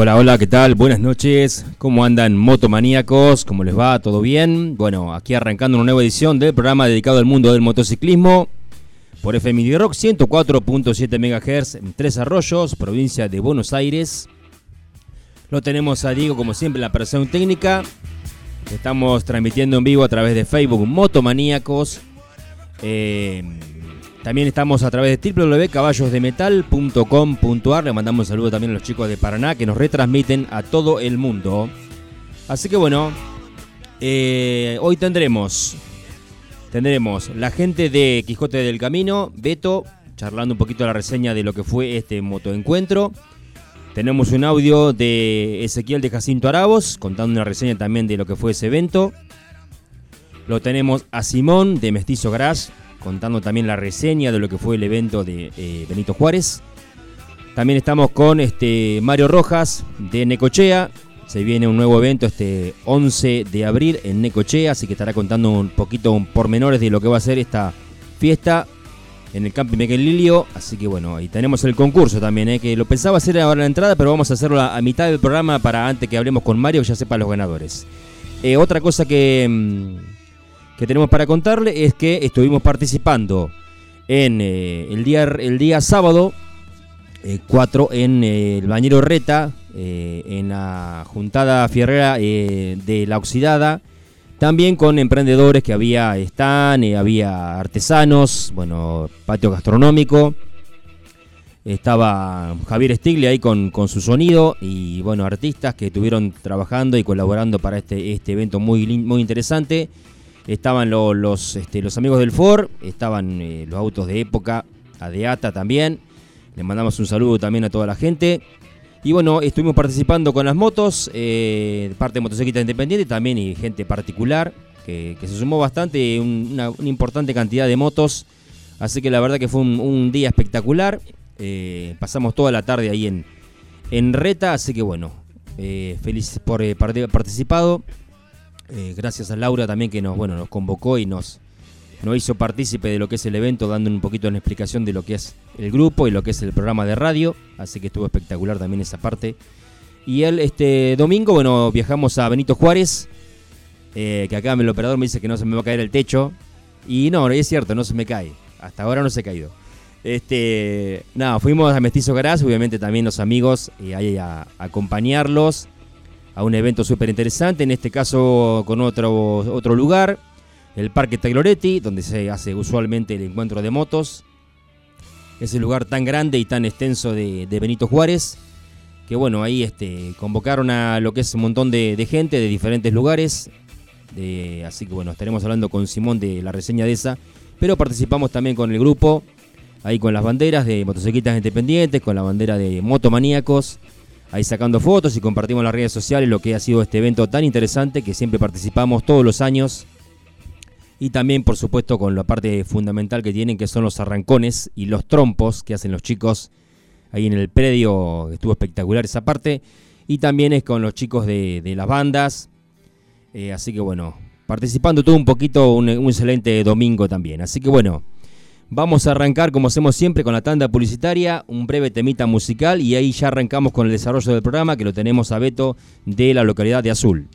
Hola, hola, ¿qué tal? Buenas noches. ¿Cómo andan motomaníacos? ¿Cómo les va? ¿Todo bien? Bueno, aquí arrancando una nueva edición del programa dedicado al mundo del motociclismo por FM Rock 104.7 MHz en Tres Arroyos, provincia de Buenos Aires. Lo tenemos a Diego, como siempre, la operación técnica. Estamos transmitiendo en vivo a través de Facebook Motomaníacos. Eh, también estamos a través de www.caballosdemetal.com.ar. Le mandamos un saludo también a los chicos de Paraná que nos retransmiten a todo el mundo. Así que bueno, eh, hoy tendremos, tendremos la gente de Quijote del Camino, Beto, charlando un poquito la reseña de lo que fue este motoencuentro. Tenemos un audio de Ezequiel de Jacinto Arabos, contando una reseña también de lo que fue ese evento. Lo tenemos a Simón de Mestizo Gras, contando también la reseña de lo que fue el evento de eh, Benito Juárez. También estamos con este Mario Rojas de Necochea. Se viene un nuevo evento este 11 de abril en Necochea, así que estará contando un poquito pormenores de lo que va a ser esta fiesta en el Camping Miguel Lilio. Así que bueno, ahí tenemos el concurso también, ¿eh? que lo pensaba hacer ahora la entrada, pero vamos a hacerlo a, mitad del programa para antes que hablemos con Mario, que ya sepa los ganadores. Eh, otra cosa que, mm, que tenemos para contarle es que estuvimos participando en eh, el, día, el día sábado 4 eh, en eh, el Bañero Reta, en la juntada fierrera de la Oxidada, también con emprendedores que había están, había artesanos, bueno, patio gastronómico. Estaba Javier Stigli ahí con, con, su sonido y bueno, artistas que estuvieron trabajando y colaborando para este, este evento muy, muy interesante. Estaban los, este, los amigos del Ford, estaban eh, los autos de época, ADEATA también. Les mandamos un saludo también a toda la gente. Y bueno, estuvimos participando con las motos, eh, parte de motocicletas independientes también y gente particular, que, se sumó bastante, una, importante cantidad de motos. Así que la verdad que fue un, día espectacular. Eh, pasamos toda la tarde ahí en, en Reta, así que bueno, eh, feliz por participado. Eh, gracias a Laura también que nos, bueno, nos convocó y nos, nos hizo partícipe de lo que es el evento, dando un poquito una explicación de lo que es el grupo y lo que es el programa de radio. Así que estuvo espectacular también esa parte. Y el este domingo, bueno, viajamos a Benito Juárez, eh, que acá el operador me dice que no se me va a caer el techo. Y no, es cierto, no se me cae. Hasta ahora no se ha caído. Este, nada, fuimos a Mestizo Garage, obviamente también los amigos, y ahí a acompañarlos a un evento súper interesante, en este caso con otro, otro lugar, el Parque Tagloretti, donde se hace usualmente el encuentro de motos. Ese lugar tan grande y tan extenso de, Benito Juárez, que bueno, ahí este, convocaron a lo que es un montón de, gente de diferentes lugares. así que bueno, estaremos hablando con Simón de la reseña de esa, pero participamos también con el grupo, ahí con las banderas de motocicletas independientes, con la bandera de motomaníacos ahí sacando fotos y compartimos las redes sociales lo que ha sido este evento tan interesante que siempre participamos todos los años. Y también, por supuesto, con la parte fundamental que tienen, que son los arrancones y los trompos que hacen los chicos ahí en el predio. Estuvo espectacular esa parte. Y también es con los chicos de, las bandas. Eh, así que bueno, participando todo un poquito, un excelente domingo también. Así que bueno. Vamos a arrancar, como hacemos siempre, con la tanda publicitaria, un breve temita musical y ahí ya arrancamos con el desarrollo del programa que lo tenemos a Beto de la localidad de Azul.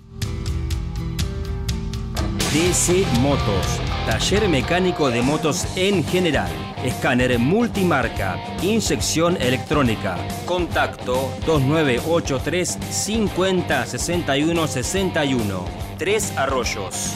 DC Motos Taller mecánico de motos en general. Escáner multimarca. Inyección electrónica. Contacto 2983 50 61 61. Tres Arroyos.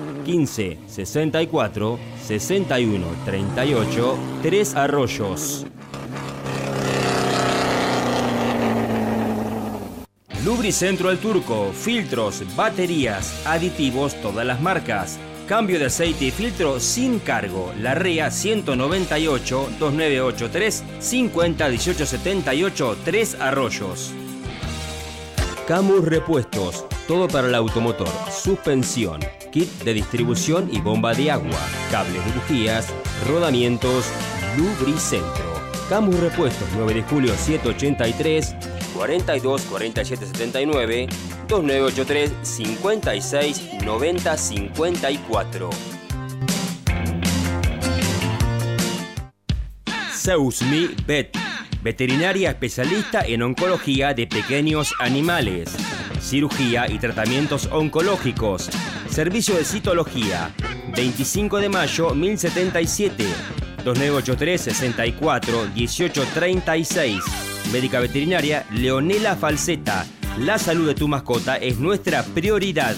15 64 61 38 3 Arroyos. Lubricentro El Turco, filtros, baterías, aditivos, todas las marcas. Cambio de aceite y filtro sin cargo. La REA 198 2983 50 1878 3 Arroyos. Camus Repuestos, todo para el automotor, suspensión, kit de distribución y bomba de agua, cables de bujías, rodamientos, Lubricentro. Camus Repuestos 9 de julio 783 42 47 79 2983 56 90 54. Seusmi Vet, veterinaria especialista en oncología de pequeños animales, cirugía y tratamientos oncológicos, servicio de citología, 25 de mayo 1077, 2983 64 1836. Médica veterinaria Leonela Falseta. La salud de tu mascota es nuestra prioridad.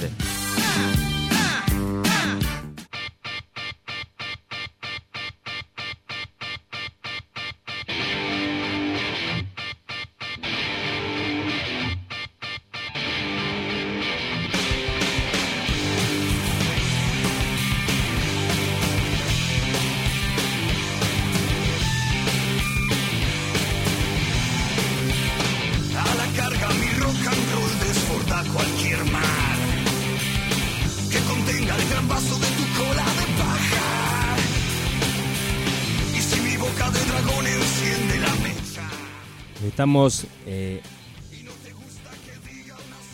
Estamos. eh,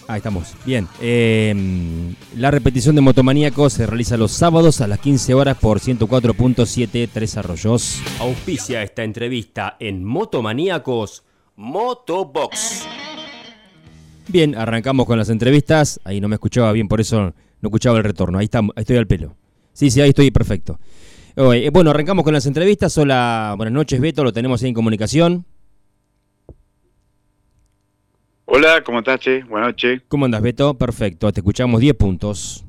Ahí estamos. Bien. eh, la repetición de Motomaníaco se realiza los sábados a las 15 horas por 104.7 Tres Arroyos. Auspicia esta entrevista en Motomaníacos Motobox. Bien, arrancamos con las entrevistas. Ahí no me escuchaba bien, por eso no escuchaba el retorno. Ahí, estamos, ahí estoy al pelo. Sí, sí, ahí estoy perfecto. Eh, Bueno, arrancamos con las entrevistas. Hola, buenas noches, Beto. Lo tenemos ahí en comunicación. Hola, ¿cómo estás, Che? Buenas noches. ¿Cómo andas, Beto? Perfecto, te escuchamos 10 puntos.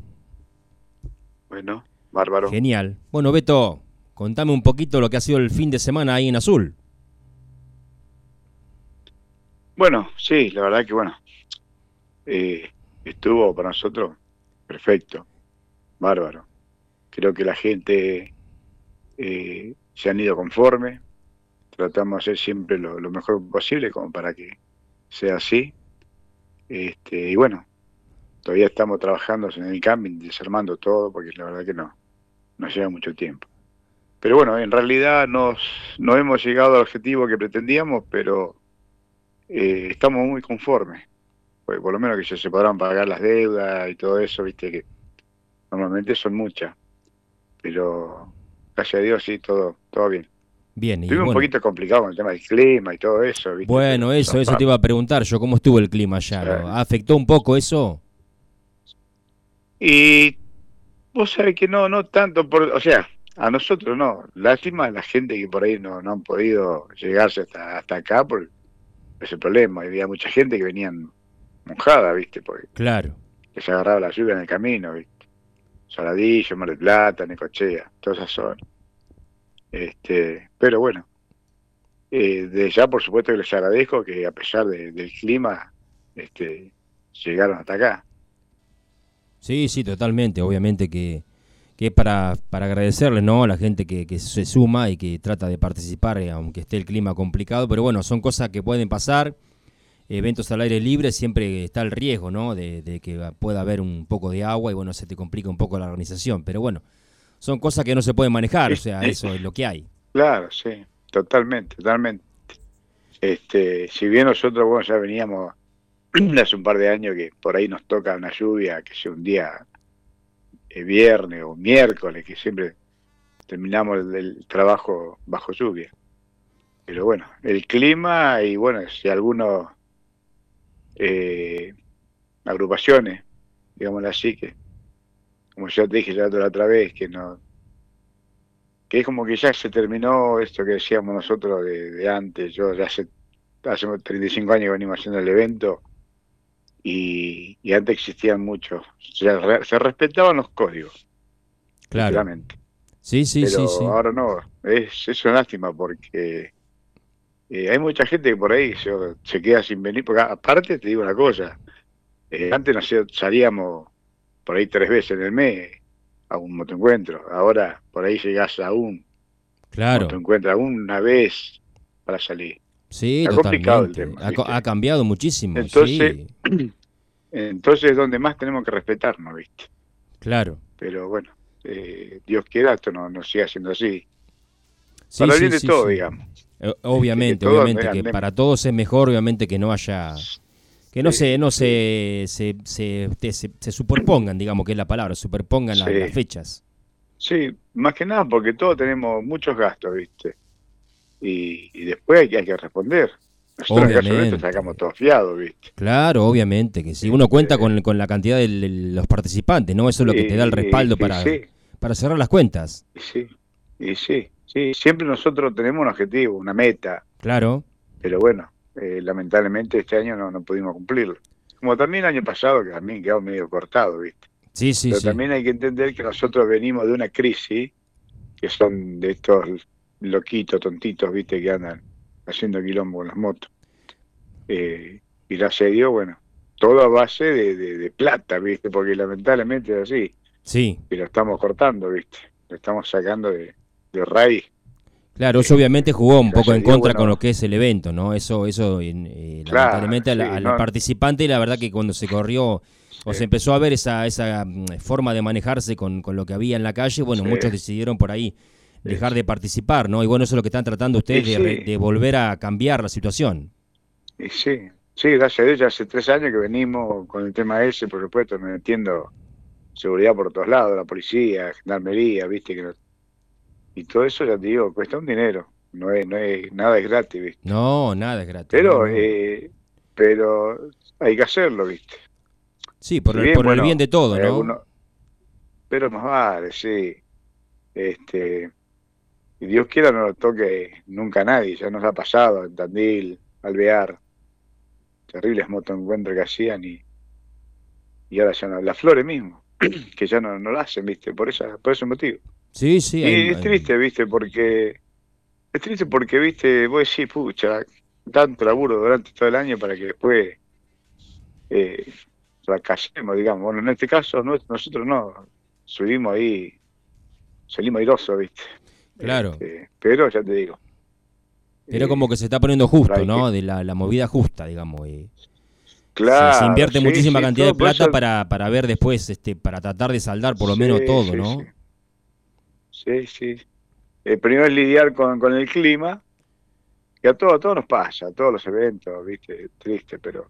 Bueno, bárbaro. Genial. Bueno, Beto, contame un poquito lo que ha sido el fin de semana ahí en Azul. Bueno, sí, la verdad que bueno. eh, estuvo para nosotros perfecto, bárbaro. Creo que la gente eh, se han ido conforme. Tratamos de hacer siempre lo, lo mejor posible como para que sea así. Este, y bueno, todavía estamos trabajando en el camping, desarmando todo, porque la verdad que no, nos lleva mucho tiempo. Pero bueno, en realidad nos, no hemos llegado al objetivo que pretendíamos, pero eh, estamos muy conformes. Porque por lo menos que ya se podrán pagar las deudas y todo eso, viste que normalmente son muchas. Pero gracias a Dios sí, todo, todo bien. Bien, y un poquito complicado con el tema del clima y todo eso. ¿viste? bueno, eso, eso te iba a preguntar yo, ¿cómo estuvo el clima allá? ¿Afectó un poco eso? Y vos sabés que no, no tanto, por, o sea, a nosotros no. Lástima a la gente que por ahí no, no han podido llegarse hasta, hasta acá por ese problema. Había mucha gente que venían mojada, ¿viste? Porque Claro. que se agarraba la lluvia en el camino, ¿viste? Saladillo, Mar del Plata, Necochea, toda esa zona. Este, pero bueno, eh, de ya por supuesto que les agradezco que a pesar de- del clima, este, llegaron hasta acá. Sí, sí, totalmente. Obviamente que, que es para, para agradecerles ¿no? a la gente que, que se suma y que trata de participar, eh, aunque esté el clima complicado. Pero bueno, son cosas que pueden pasar. Eventos al aire libre siempre está el riesgo ¿no? de que pueda haber un poco de agua y bueno, se te complica un poco la organización. Pero bueno, son cosas que no se pueden manejar. O sea, eso es lo que hay. Claro, sí, totalmente, totalmente. Este, si bien nosotros, bueno, ya veníamos hace un par de años que por ahí nos toca una lluvia, que sea un día eh, viernes o miércoles, que siempre terminamos el, el trabajo bajo lluvia. Pero bueno, el clima y bueno, si algunos eh, agrupaciones, digámoslo así, que como ya te dije ya la otra vez, que no que es como que ya se terminó esto que decíamos nosotros de, de antes. Yo ya hace, hace 35 años que venimos haciendo el evento y, y antes existían muchos. Se, re- se respetaban los códigos, Claro. sinceramente. Sí, sí, Pero sí, sí. ahora no, es, es una lástima porque eh, hay mucha gente que por ahí se, se queda sin venir. Porque aparte te digo una cosa, eh, antes no sé, salíamos por ahí tres veces en el mes a un motoencuentro. Ahora por ahí llegás a un Claro. motoencuentro, a una vez para salir. Sí, Está complicado el tema, ha, cambiado muchísimo. Entonces- sí, Entonces es donde más tenemos que respetarnos, ¿viste? claro. Pero bueno, eh, Dios quiera esto no, no siga siendo así. Sí, para sí, bien de todo, digamos. Obviamente, obviamente que para todos es mejor, obviamente que no haya, que no Sí, se, no sí. se, se, se, se- se superpongan, digamos que es la palabra, superpongan Sí. las fechas. Sí, más que nada porque todos tenemos muchos gastos, ¿viste? Y, y después hay, que- hay que responder. Nosotros en el caso Obviamente. sacamos todo fiado, ¿viste? Claro, obviamente que si uno cuenta con, con la cantidad de los participantes, ¿no? Eso es lo que te da el respaldo para, para cerrar las cuentas. sí, y sí, sí. Siempre nosotros tenemos un objetivo, una meta, Claro, pero bueno, eh, lamentablemente este año no, no pudimos cumplirlo. Como también el año pasado, que también quedó medio cortado, ¿viste? sí, sí, Pero sí. también hay que entender que nosotros venimos de una crisis, que son de estos loquitos, tontitos, ¿viste? Que andan haciendo quilombo con las motos. Eh, y gracias a Dios, bueno, todo a base de, de- de plata, ¿viste? Porque lamentablemente es así, Sí, y lo estamos cortando, ¿viste? Lo estamos sacando de, de raíz. Claro, eso obviamente jugó un poco en contra bueno. con lo que es el evento, ¿no? Eso, eso eh, Claro, lamentablemente al, sí, al no- participante, la verdad que cuando se corrió o Sí. se empezó a ver esa, esa mm, forma de manejarse con, con lo que había en la calle, bueno, Sí. muchos decidieron por ahí dejar de participar, ¿no? Y bueno, eso es lo que están tratando ustedes Y de, sí. de volver a cambiar la situación. Y sí, sí, gracias a Dios, ya hace tres años que venimos con el tema ese, por supuesto, metiendo seguridad por todos lados, la policía, gendarmería, viste que no- y todo eso ya te digo, cuesta un dinero, no es, no es, nada es gratis, viste. No, nada es gratis. Pero, no, eh, pero hay que hacerlo, viste. sí, por, si el, bien, por el bien de todo, ¿no? pero más vale, sí. Este, y Dios quiera no lo toque nunca a nadie, ya nos ha pasado en Tandil, Alvear, terribles motoencuentros que hacían y, y ahora ya no, las flores mismo, que ya no, no lo hacen, viste, por esa, por ese motivo. Sí, sí. y hay- es hay- triste, viste, porque es triste porque, viste, vos decís, pucha, tanto laburo durante todo el año para que después eh, fracasemos, digamos. Bueno, en este caso no- nosotros no, subimos ahí, salimos airosos, viste. Claro. Este, pero ya te digo. Pero eh, como que se está poniendo justo, ¿no? De la, la movida justa, digamos. y- claro, se, invierte sí, muchísima sí, cantidad de plata eso- para, para ver después, este, para tratar de saldar por lo menos todo, sí, ¿no? Sí. Sí. El primero es lidiar con, con el clima, que a todo, a todo nos pasa, a todos los eventos, viste, triste, pero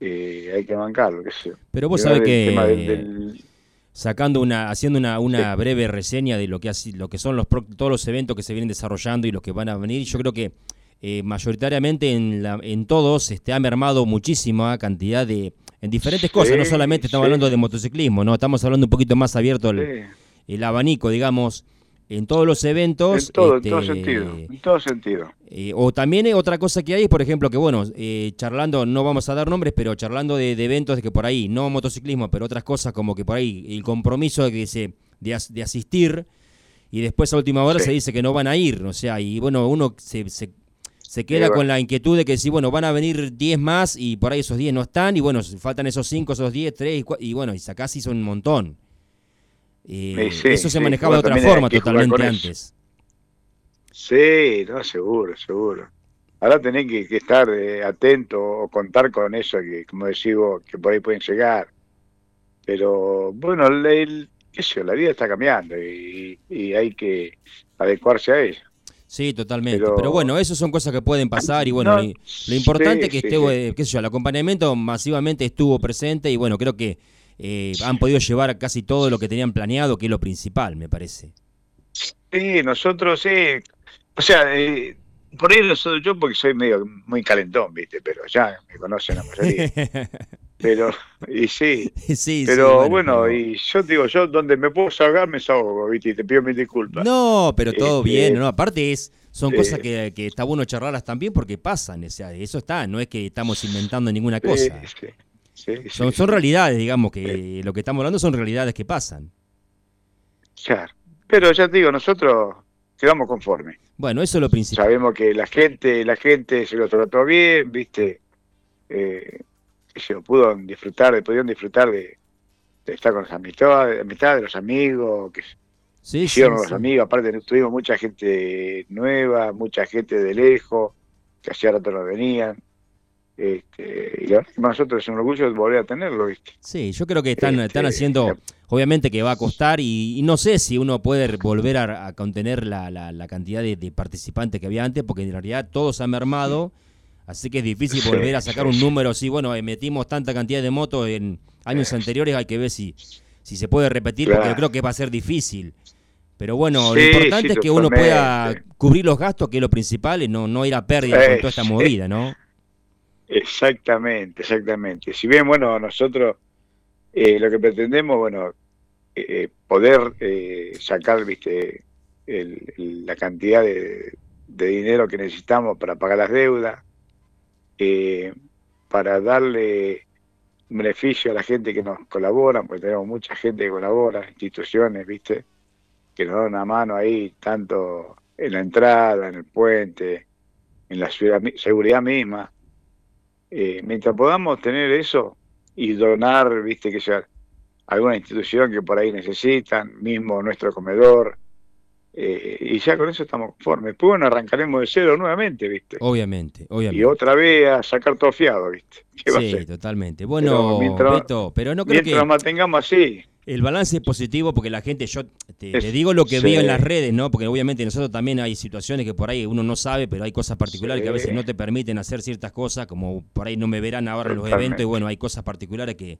eh, hay que bancarlo, qué sé. Pero vos sabés que... tema del- del- sacando una, haciendo una, una breve reseña de lo que, lo que son los, todos los eventos que se vienen desarrollando y los que van a venir. Yo creo que eh, mayoritariamente en, la, en todos este, ha mermado muchísima cantidad de, en diferentes cosas, no solamente estamos hablando de motociclismo, no estamos hablando un poquito más abierto el, el abanico, digamos, en todos los eventos. En todo, todo este, sentido. En todo sentido. Eh, o también otra cosa que hay, por ejemplo, que bueno, eh, charlando, no vamos a dar nombres, pero charlando de, eventos de que por ahí, no motociclismo, pero otras cosas como que por ahí el compromiso de, que se, de, asistir y después a última hora se dice que no van a ir, o sea, y bueno, uno se, se, se queda con la inquietud de que si, bueno, van a venir 10 más y por ahí esos 10 no están y bueno, faltan esos 5, esos 10, 3 y, y bueno, y casi son un montón. Eh, eso se manejaba de otra forma totalmente antes. Sí, no, seguro, seguro. Ahora tenés que, estar eh, atento o contar con eso, que como decís vos, que por ahí pueden llegar. Pero bueno, el, qué la vida está cambiando y, hay que adecuarse a ella. Sí, totalmente. Pero, bueno, eso son cosas que pueden pasar y bueno, lo importante es que esté, eh, qué sé yo, el acompañamiento masivamente estuvo presente y bueno, creo que eh, han podido llevar casi todo lo que tenían planeado, que es lo principal, me parece. Sí, nosotros sí. O sea, eh, por ahí yo porque soy medio muy calentón, ¿viste? Pero ya me conocen la mayoría. pero, y sí. sí pero bueno, y yo digo, yo donde me puedo salgar, me salgo, ¿viste? Y te pido mis disculpas. No, pero todo este, bien, ¿no? Aparte es. Son cosas que, que, está bueno charlarlas también porque pasan, o sea, eso está, no es que estamos inventando ninguna cosa son, son realidades, digamos, que lo que estamos hablando son realidades que pasan. Claro. Pero ya te digo, nosotros quedamos conformes. Bueno, eso es lo principal. Sabemos que la gente, la gente se lo trató bien, viste, eh, se lo pudo disfrutar, pudieron disfrutar de, estar con las amistades, amistad de los amigos, que sí, hicieron los amigos, aparte tuvimos mucha gente nueva, mucha gente de lejos, que hacía rato no venían. Este, y nosotros es un orgullo volver a tenerlo, ¿viste? Sí, yo creo que están, están este, haciendo, obviamente que va a costar y, no sé si uno puede volver a, contener la, la, cantidad de, participantes que había antes, porque en realidad todos han mermado, así que es difícil volver a sacar un número así, bueno, eh, metimos tanta cantidad de motos en años anteriores, hay que ver si, si se puede repetir, porque yo creo que va a ser difícil. Pero bueno, lo importante es que uno pueda cubrir los gastos, que es lo principal, y no, no ir a pérdida con toda esta movida, ¿no? Exactamente, exactamente. Si bien, bueno, nosotros eh, lo que pretendemos, bueno, eh, eh, poder sacar, viste, la cantidad de, dinero que necesitamos para pagar las deudas, para darle beneficio a la gente que nos colabora, porque tenemos mucha gente que colabora, instituciones, viste, que nos dan una mano ahí, tanto en la entrada, en el puente, en la seguridad misma eh, mientras podamos tener eso y donar, viste, que sea alguna institución que por ahí necesitan, mismo nuestro comedor, eh, y ya con eso estamos conformes. Después, bueno, arrancaremos de cero nuevamente, ¿viste? Obviamente, obviamente. Y otra vez a sacar todo fiado, ¿viste? sí, totalmente. Bueno, pero, no creo mientras que... nos mantengamos así. El balance es positivo porque la gente, yo te, digo lo que veo en las redes, ¿no? Porque obviamente nosotros también hay situaciones que por ahí uno no sabe, pero hay cosas particulares que a veces no te permiten hacer ciertas cosas, como por ahí no me verán ahora en los eventos, y bueno, hay cosas particulares que,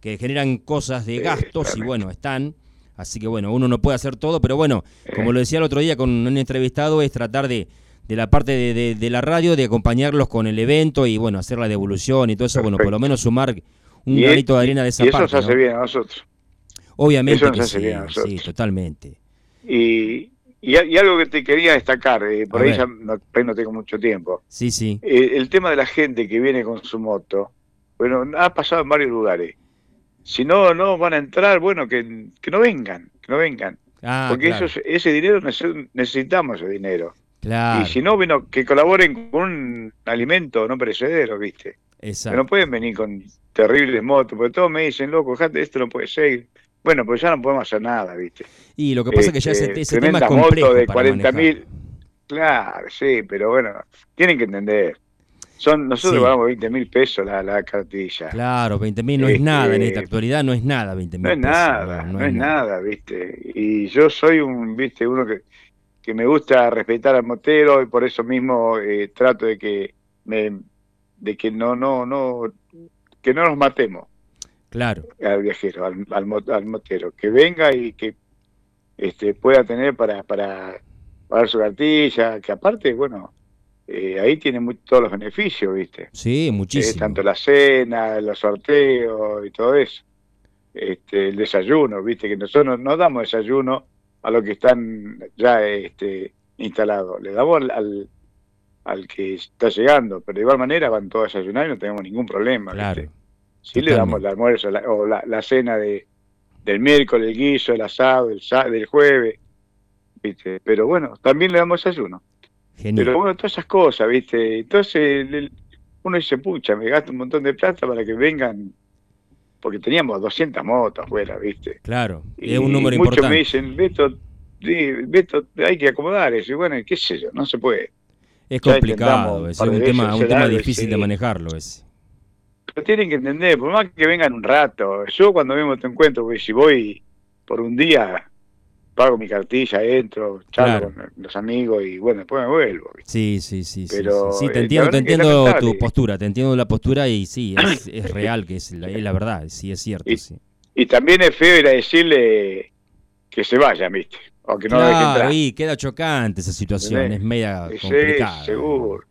que generan cosas de gastos y bueno, están. Así que bueno, uno no puede hacer todo, pero bueno, como lo decía el otro día con un entrevistado, es tratar de, de la parte de, de, la radio, de acompañarlos con el evento y bueno, hacer la devolución y todo eso, bueno, por lo menos sumar un granito de arena de esa y eso nos hace bien a nosotros. Obviamente que sí, sí, totalmente. Y, y, algo que te quería destacar, eh, por ahí ya no, no, tengo mucho tiempo. Sí, sí. Eh, el tema de la gente que viene con su moto, bueno, ha pasado en varios lugares. Si no, no van a entrar, bueno, que, que no vengan, que no vengan. Ah, Porque ese dinero necesitamos ese dinero. Claro. Y si no, bueno, que colaboren con un alimento no perecedero, ¿viste? Exacto. Que no pueden venir con terribles motos, porque todos me dicen, loco, esto no puede ser. Bueno, pues ya no podemos hacer nada, ¿viste? Y lo que pasa es que ya ese, este, tema es complejo de 40 mil. Claro, sí, pero bueno, tienen que entender. Son, nosotros pagamos 20 mil pesos la, la cartilla. Claro, 20 mil no es nada, en esta actualidad no es nada 20 mil No es nada, no, es, nada. ¿viste? Y yo soy un, ¿viste? Uno que, que me gusta respetar al motero y por eso mismo eh, trato de que me, de que no, no, no, que no nos matemos. Claro. al viajero, al, al, al motero, que venga y que este, pueda tener para, para pagar su cartilla, que aparte, bueno, eh, ahí tiene muy- todos los beneficios, ¿viste? Sí, Eh, muchísimo. tanto la cena, los sorteos y todo eso. Este, el desayuno, ¿viste? Que nosotros no damos desayuno a los que están ya este, instalados, le damos al, al, al que está llegando, pero de igual manera van todos a desayunar y no tenemos ningún problema, ¿viste? Sí le damos el almuerzo la- o la, la cena de, del miércoles, el guiso, el asado, el del jueves, ¿viste? Pero bueno, también le damos desayuno. Genial. Pero bueno, todas esas cosas, ¿viste? Entonces el- uno dice, pucha, me gasto un montón de plata para que vengan, porque teníamos 200 motos afuera, ¿viste? Claro, Y es un número muchos importante. me dicen, Beto, Beto, hay que acomodar eso. Y bueno, qué sé yo, no se puede. Es complicado, es un tema, un tema difícil de manejarlo ese. Pero tienen que entender, por más que vengan un rato, yo cuando vemos te encuentro, porque si voy por un día, pago mi cartilla, entro, charlo Claro. con los amigos y bueno, después me vuelvo. Sí, sí, sí. sí, Pero, sí, sí, te eh, entiendo, te entiendo tu postura, te entiendo la postura y sí, es, es real que es la, es la verdad, sí, es cierto. Y- sí. Y también es feo ir a decirle que se vayan, ¿viste? O que no lo Claro, entrar. y queda chocante esa situación, ¿Entendés? es media Sí, complicada. seguro.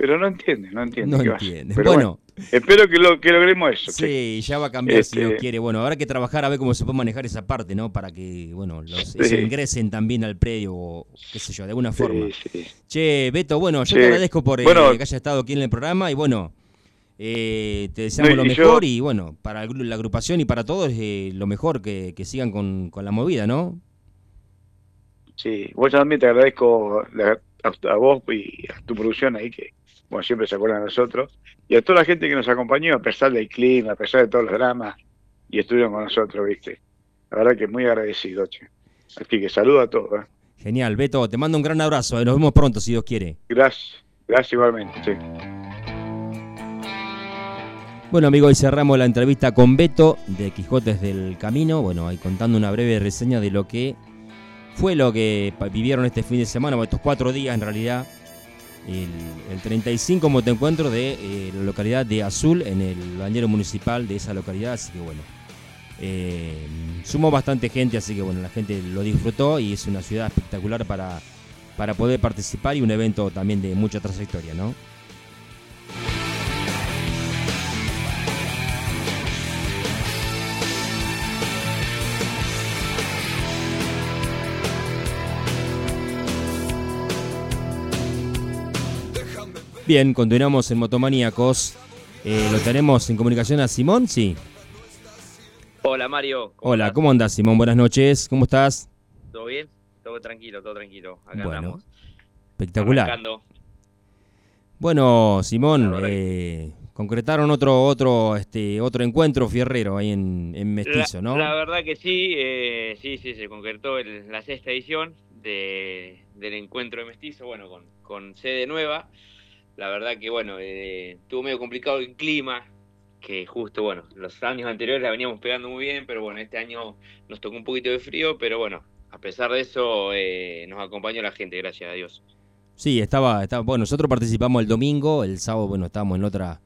Pero no entiende, no entiende. No entiende. Pero Bueno, espero que, lo, que logremos eso. sí, ya va a cambiar si Este- Dios quiere. Bueno, habrá que trabajar a ver cómo se puede manejar esa parte, ¿no? Para que, bueno, los Sí. ingresen también al predio, o qué sé yo, de alguna forma. Sí, sí. Che, Beto, bueno, yo te agradezco por eh, que hayas estado aquí en el programa y bueno, eh, te deseamos No, lo yo- mejor y bueno, para la agrupación y para todos eh, lo mejor que, que sigan con, con la movida, ¿no? Sí, vos también te agradezco la- a, a vos y a tu producción ahí, que bueno, siempre se acuerdan de nosotros, y a toda la gente que nos acompañó, a pesar del clima, a pesar de todos los dramas, y estuvieron con nosotros, ¿viste? La verdad que muy agradecido, che. Así que saludo a todos, ¿eh? Genial, Beto, te mando un gran abrazo, eh, nos vemos pronto si Dios quiere. Gracias, gracias igualmente, che. Bueno, amigos, y cerramos la entrevista con Beto de Quijotes del Camino. Bueno, ahí contando una breve reseña de lo que fue lo que vivieron este fin de semana, estos cuatro días en realidad. El, el 35 motoencuentro de eh, la localidad de Azul, en el bañero municipal de esa localidad. Así que bueno, eh, sumó bastante gente, así que bueno, la gente lo disfrutó y es una ciudad espectacular para, para poder participar y un evento también de mucha trayectoria, ¿no? Bien, continuamos en Motomaníacos. Eh, lo tenemos en comunicación a Simón, sí. Hola Mario. ¿cómo Hola, estás? ¿cómo andas, Simón? Buenas noches, ¿cómo estás? ¿Todo bien? Todo tranquilo, todo tranquilo. Acá Bueno, andamos. Espectacular. Arrancando. Bueno, Simón, eh, concretaron otro otro este otro encuentro fierrero ahí en, en Mestizo, la, ¿no? La verdad que sí, eh, sí, sí, se concretó el- la sexta edición de, del encuentro de mestizo, bueno, con, con sede nueva. La verdad que, bueno, eh, estuvo medio complicado el clima, que justo, bueno, los años anteriores la veníamos pegando muy bien, pero bueno, este año nos tocó un poquito de frío, pero bueno, a pesar de eso, eh, nos acompañó la gente, gracias a Dios. Sí, estaba, estaba, bueno, nosotros participamos el domingo, el sábado, bueno, estábamos en otra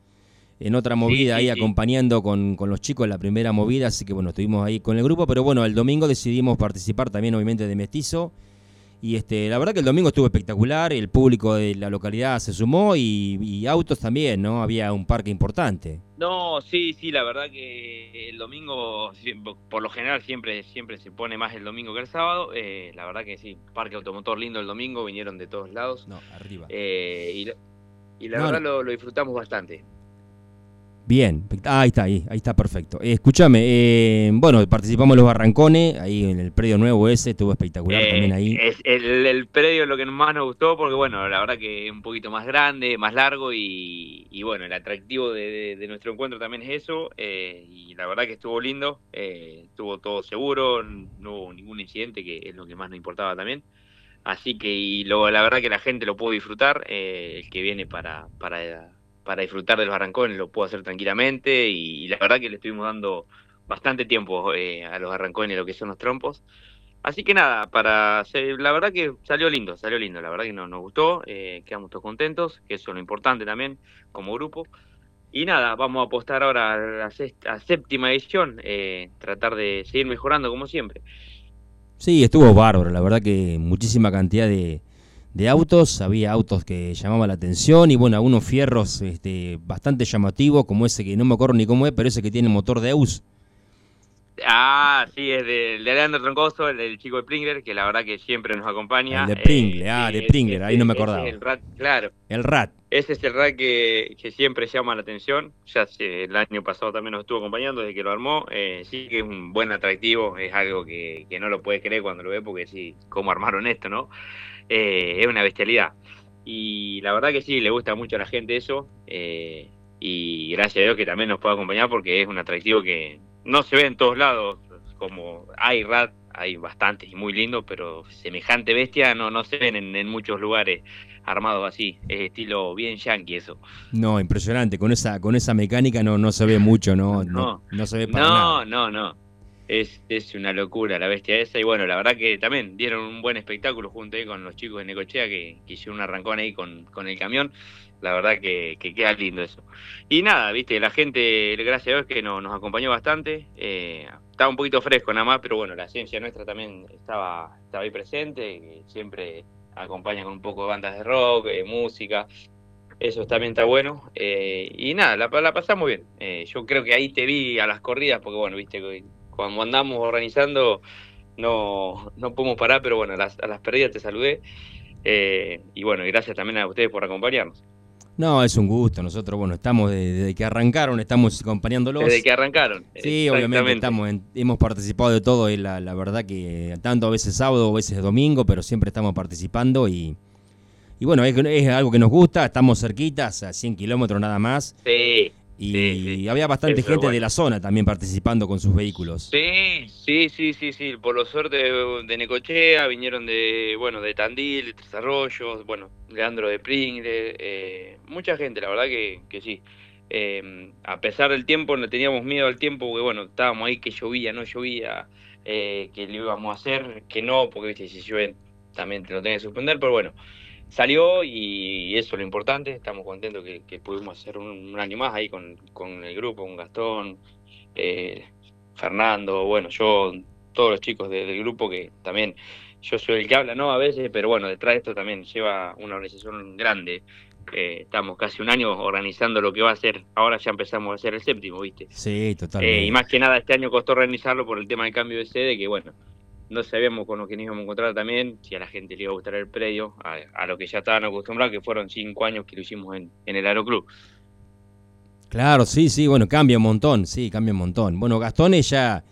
en otra movida sí, ahí sí. acompañando con, con los chicos la primera movida, así que bueno, estuvimos ahí con el grupo, pero bueno, el domingo decidimos participar también obviamente de Mestizo. Y este, la verdad que el domingo estuvo espectacular, el público de la localidad se sumó y, y autos también, ¿no? Había un parque importante. No, sí, sí, la verdad que el domingo, por lo general siempre siempre se pone más el domingo que el sábado. eh, la verdad que sí, parque automotor lindo el domingo, vinieron de todos lados. No, arriba. eh, y, y la No, verdad no. Lo, lo disfrutamos bastante. Bien, ah, ahí está, ahí, ahí está perfecto. Eh, escúchame, eh, bueno, participamos en los barrancones, ahí en el predio nuevo ese, estuvo espectacular Eh, también ahí. Es el, el predio es lo que más nos gustó porque, bueno, la verdad que es un poquito más grande, más largo y, y, bueno, el atractivo de, de- de nuestro encuentro también es eso. eh, y la verdad que estuvo lindo, eh, estuvo todo seguro, no hubo ningún incidente, que es lo que más nos importaba también. Así que y lo, la verdad que la gente lo pudo disfrutar, eh, el que viene para, para, para disfrutar de los arrancones lo pudo hacer tranquilamente y, la verdad que le estuvimos dando bastante tiempo eh, a los arrancones, lo que son los trompos. Así que nada, para la verdad que salió lindo, salió lindo, la verdad que no, nos gustó, eh, quedamos todos contentos, que eso es lo importante también como grupo. y nada, vamos a apostar ahora a la séptima edición, eh, tratar de seguir mejorando como siempre. Sí, estuvo bárbaro, la verdad que muchísima cantidad de, de autos, había autos que llamaban la atención y bueno, algunos fierros este, bastante llamativos, como ese que no me acuerdo ni cómo es, pero ese que tiene motor de EUS. Ah, sí, es de, de Leandro Troncoso, el del chico de Pringler, que la verdad que siempre nos acompaña. El de Pringler, ah, de ese- Pringler, ahí no me acordaba. el rat- claro, El RAT. ese es el rat que, que siempre llama la atención. Ya se- el año pasado también nos estuvo acompañando desde que lo armó. Eh, sí que es un buen atractivo, es algo que, que no lo puedes creer cuando lo ves, porque sí, cómo armaron esto, ¿no? Eh, es una bestialidad. Y la verdad que sí, le gusta mucho a la gente eso. eh, y gracias a Dios que también nos puede acompañar porque es un atractivo que no se ve en todos lados. Como hay rat, hay bastantes y muy lindos, pero semejante bestia no, no se ven en, en muchos lugares armados así. Es estilo bien yankee eso. No, impresionante, con esa, con esa mecánica no, no se ve mucho, no, no, no se ve para No, nada. no, no. Es, es una locura la bestia esa. Y bueno, la verdad que también dieron un buen espectáculo junto ahí con los chicos de Necochea que, hicieron un arrancón ahí con, con el camión. La verdad que, que queda lindo eso. Y nada, viste, la gente, gracias a Dios, que no- nos acompañó bastante. Eh, estaba un poquito fresco nada más, pero bueno, la ciencia nuestra también estaba, estaba ahí presente. siempre acompaña con un poco de bandas de rock, eh, música. Eso también está bueno. Eh, y nada, la, la pasamos bien. Yo creo que ahí te vi a las corridas, porque bueno, viste, cuando andamos organizando no, no podemos parar, pero bueno, a las, a las perdidas te saludé. Eh, y bueno, y gracias también a ustedes por acompañarnos. No, es un gusto, nosotros, bueno, estamos de- desde que arrancaron, estamos acompañándolos. Desde que arrancaron. Sí, obviamente estamos en- hemos participado de todo y la, la verdad que tanto a veces sábado, a veces domingo, pero siempre estamos participando y, y bueno, es, es algo que nos gusta, estamos cerquitas, a 100 kilómetros nada más Sí, y Sí, sí. había bastante Eso gente bueno. de la zona también participando con sus vehículos. sí, sí, sí, sí, sí. Por lo suerte de, de Necochea, vinieron de, bueno, de Tandil, de Tres Arroyos, bueno, Leandro de Pringle, eh, mucha gente, la verdad que, que sí. Eh, a pesar del tiempo, no teníamos miedo al tiempo, porque bueno, estábamos ahí que llovía, no llovía, eh, que lo íbamos a hacer, que no, porque viste, si llueve también te lo tenés que suspender, pero bueno, salió y eso es lo importante, estamos contentos que, que pudimos hacer un, un año más ahí con, con el grupo, con Gastón, eh, Fernando, bueno, yo, todos los chicos de- del grupo que también, yo soy el que habla, ¿no? A veces, pero bueno, detrás de esto también lleva una organización grande. Eh, estamos casi un año organizando lo que va a ser, ahora ya empezamos a hacer el séptimo, ¿viste? Sí, totalmente. Eh, y más que nada este año costó organizarlo por el tema del cambio de sede, que bueno, no sabíamos con lo que nos íbamos a encontrar también, si a la gente le iba a gustar el predio, a, a lo que ya estaban acostumbrados, que fueron cinco años que lo hicimos en, en el Aeroclub. Claro, sí, sí, bueno, cambia un montón, sí, cambia un montón. Bueno, Gastón es ya,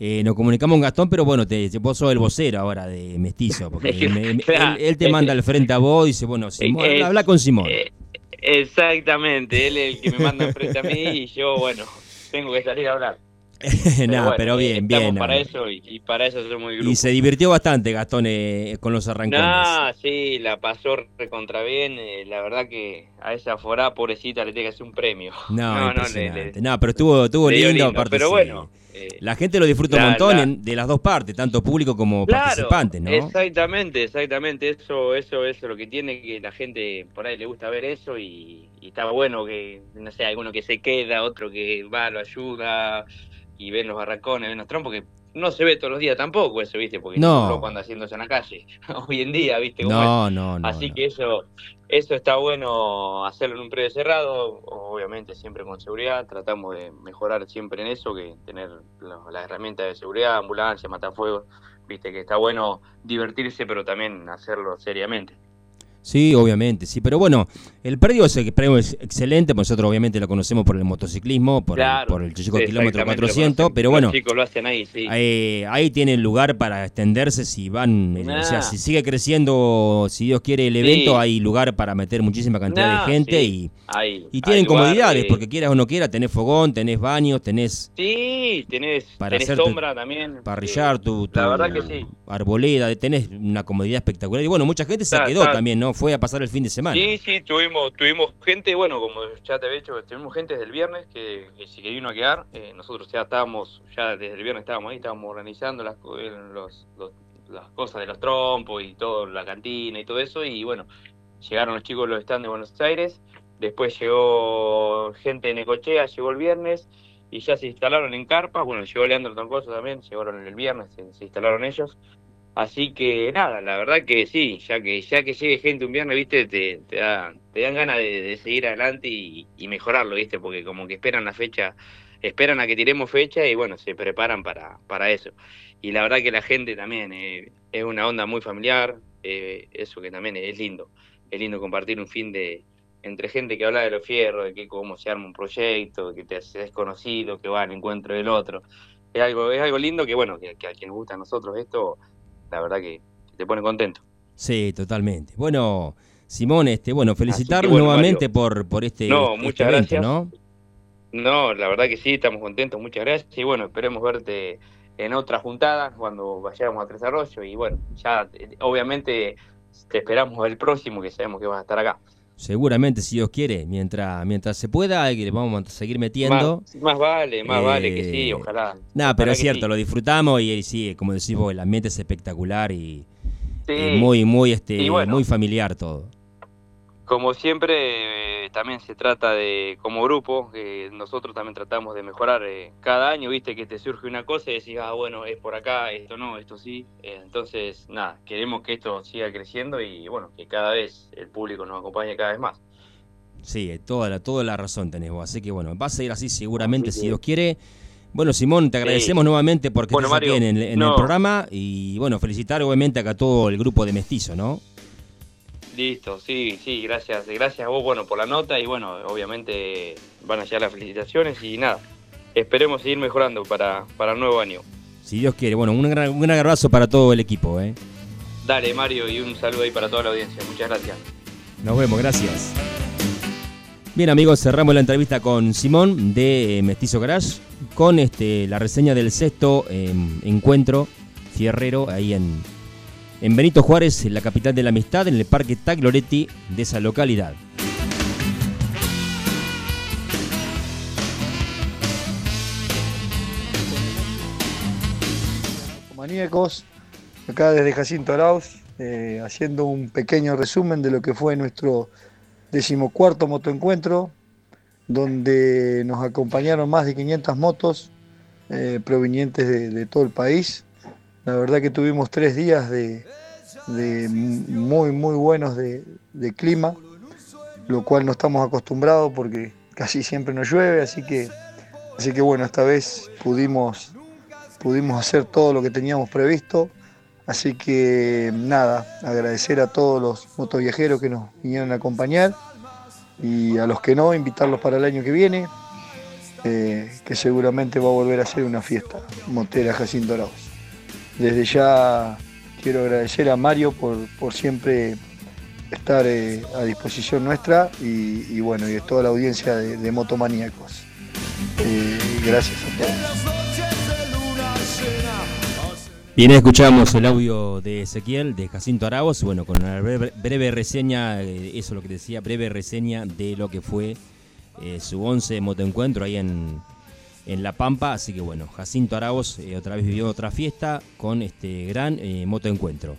eh, nos comunicamos con Gastón, pero bueno, te, vos sos el vocero ahora de Mestizo, porque me- me- Claro. él, él te manda al frente a vos y dice, bueno, Simón, Eh, habla con Simón. Eh, exactamente, él es el que me manda enfrente a mí y yo, bueno, tengo que salir a hablar. no, bueno, pero eh, bien, bien. para no. eso y, y para eso somos el grupo. Y se divirtió bastante Gastón eh, con los arrancones. No, sí, la pasó recontra bien. eh, la verdad que a esa forá, pobrecita, le tiene que hacer un premio. No, no, le- impresionante. le- No, pero estuvo, estuvo lindo, lindo, aparte. Pero sí. bueno, eh, La gente lo disfruta la- un montón la- en- de las dos partes, tanto público como Claro, participantes, ¿no? Exactamente, exactamente. Eso, eso, eso es lo que tiene que la gente por ahí le gusta ver eso y, y está bueno que, no sé, alguno que se queda, otro que va, lo ayuda y ven los barracones, ven los trompos, que no se ve todos los días tampoco eso, ¿viste? Porque No. cuando haciendo eso en la calle, hoy en día, ¿viste? No, no, no. Así no. que eso, eso está bueno hacerlo en un predio cerrado, obviamente siempre con seguridad, tratamos de mejorar siempre en eso, que tener la- las herramientas de seguridad, ambulancia, matafuegos, viste que está bueno divertirse, pero también hacerlo seriamente. Sí, obviamente, sí, pero bueno, el predio es, el predio es excelente, pues nosotros obviamente lo conocemos por el motociclismo, por, el, por el Chico Kilómetro exactamente, lo 400, conocen. pero bueno, chicos lo hacen ahí, sí. ahí tienen lugar para extenderse si van, eh, o sea, si sigue creciendo, si Dios quiere el evento, Sí. hay lugar para meter muchísima cantidad Nah, de gente sí. Y, y tienen hay comodidades, eh, porque quieras o no quieras, tenés fogón, tenés baños, tenés Sí, tenés, para tenés hacer tu- sombra también. parrillar, eh, tu, tu La verdad que sí. arboleda, tenés una comodidad espectacular. Y bueno, mucha gente se quedó también, ¿no? Fue a pasar el fin de semana. Sí, sí, tuvimos, tuvimos gente, bueno, como ya te había dicho, tuvimos gente desde el viernes que, que se vino a quedar. Eh, nosotros ya estábamos, ya desde el viernes estábamos ahí, estábamos organizando las, eh, los- los- cosas de los trompos y todo, la cantina y todo eso. Y bueno, llegaron los chicos de los stands de Buenos Aires después llegó gente de Necochea, llegó el viernes y ya se instalaron en carpas, bueno, llegó Leandro Toncoso también, llegaron el viernes, se, instalaron ellos. Así que nada, la verdad que sí, ya que ya que llegue gente un viernes, viste, te, da, te dan ganas de, seguir adelante y, mejorarlo, viste, porque como que esperan la fecha, esperan a que tiremos fecha y bueno, se preparan para, para eso. Y la verdad que la gente también eh, es una onda muy familiar, eh, eso que también es lindo, es lindo compartir un fin de, entre gente que habla de los fierros, de que cómo se arma un proyecto, que te haces desconocido, que va al encuentro del otro. Es algo, es algo lindo que, bueno, que, a quien gusta a nosotros esto, la verdad que, te pone contento. Sí, totalmente. Bueno, Simón, este, bueno, felicitarlo nuevamente por, por este, no, este muchas gracias. ¿no? No, la verdad que sí, estamos contentos, muchas gracias. Y bueno, esperemos verte en otra juntada cuando vayamos a Tres Arroyos. Y bueno, ya eh, obviamente te esperamos el próximo, que sabemos que vas a estar acá. Seguramente, si Dios quiere, mientras, mientras se pueda, vamos a seguir metiendo. Más, vale, más vale que sí, eh, ojalá. Nada, pero es cierto, lo disfrutamos y, sí, como decimos, el ambiente es espectacular y, muy, muy, este, muy familiar todo. Como siempre, eh, también se trata de, como grupo, que nosotros también tratamos de mejorar eh, cada año, viste que te surge una cosa y decís, ah, bueno, es por acá, esto no, esto sí. Eh, entonces, nada, queremos que esto siga creciendo y bueno, que cada vez el público nos acompañe cada vez más. Sí, toda la, toda la razón tenés vos, así que bueno, va a seguir así seguramente si Dios quiere. Bueno, Simón, te agradecemos nuevamente porque estás aquí en, el programa y bueno, felicitar obviamente acá todo el grupo de Mestizo, ¿no? Listo, sí, sí, gracias. Gracias a vos, bueno, por la nota y bueno, obviamente van a llegar las felicitaciones y nada, esperemos seguir mejorando para, para el nuevo año. Si Dios quiere, bueno, un gran, un gran abrazo para todo el equipo, ¿eh? Dale, Mario, y un saludo ahí para toda la audiencia. Muchas gracias. Nos vemos, gracias. Bien amigos, cerramos la entrevista con Simón de Mestizo Garage con este, la reseña del sexto em, encuentro fierrero ahí en, en Benito Juárez, la capital de la amistad, en el Parque Tagloretti de esa localidad. Maníacos, acá desde Jacinto Arauz, eh, haciendo un pequeño resumen de lo que fue nuestro decimocuarto motoencuentro, donde nos acompañaron más de 500 motos eh, provenientes de todo el país la verdad que tuvimos tres días de, muy, muy buenos de, clima, lo cual no estamos acostumbrados porque casi siempre nos llueve, así que, así que bueno, esta vez pudimos, pudimos hacer todo lo que teníamos previsto. Así que nada, agradecer a todos los motoviajeros que nos vinieron a acompañar y a los que no, invitarlos para el año que viene, eh, que seguramente va a volver a ser una fiesta motera Jacinto Arauz. Desde ya quiero agradecer a Mario por, siempre estar eh, a disposición nuestra y, bueno, y a toda la audiencia de, Motomaníacos. Eh, gracias a todos. Bien, escuchamos el audio de Ezequiel, de Jacinto Aragos, bueno, con una breve, reseña, eh, eso es lo que decía, breve reseña de lo que fue su once motoencuentro ahí en, en La Pampa. Así que bueno, Jacinto Aragos eh, otra vez vivió otra fiesta con este gran eh, motoencuentro.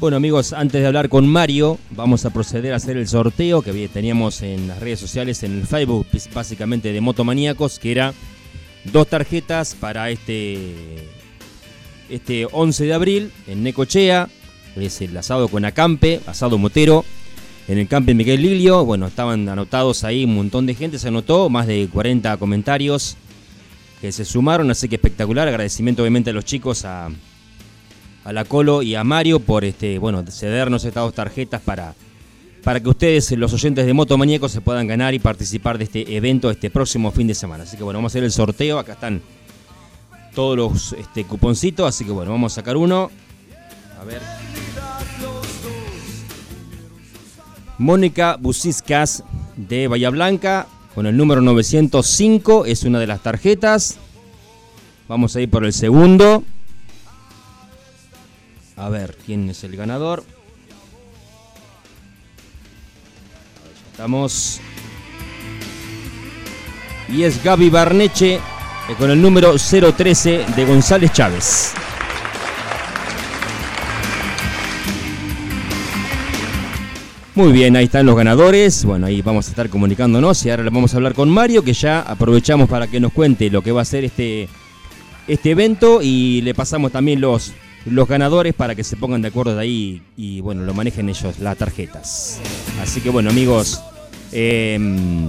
Bueno amigos, antes de hablar con Mario, vamos a proceder a hacer el sorteo que teníamos en las redes sociales, en el Facebook, básicamente de Motomaníacos, que era dos tarjetas para este, este 11 de abril en Necochea, es el asado con acampe, asado motero, en el camping Miguel Lilio. Bueno, estaban anotados ahí un montón de gente, se anotó, más de 40 comentarios que se sumaron, así que espectacular. Agradecimiento obviamente a los chicos, a, a la Colo y a Mario por este, bueno, cedernos estas dos tarjetas para, para que ustedes, los oyentes de Moto Maníaco, se puedan ganar y participar de este evento este próximo fin de semana. Así que bueno, vamos a hacer el sorteo. Acá están todos los este, cuponcitos, así que bueno, vamos a sacar uno. A ver. Mónica Busiscas de Bahía Blanca con el número 905 es una de las tarjetas. Vamos a ir por el segundo. A ver, ¿quién es el ganador? Estamos. Y es Gaby Barneche eh, con el número 013 de González Chávez. Muy bien, ahí están los ganadores. Bueno, ahí vamos a estar comunicándonos y ahora vamos a hablar con Mario, que ya aprovechamos para que nos cuente lo que va a ser este, este evento y le pasamos también los, los ganadores para que se pongan de acuerdo de ahí y bueno, lo manejen ellos las tarjetas. Así que bueno, amigos, em,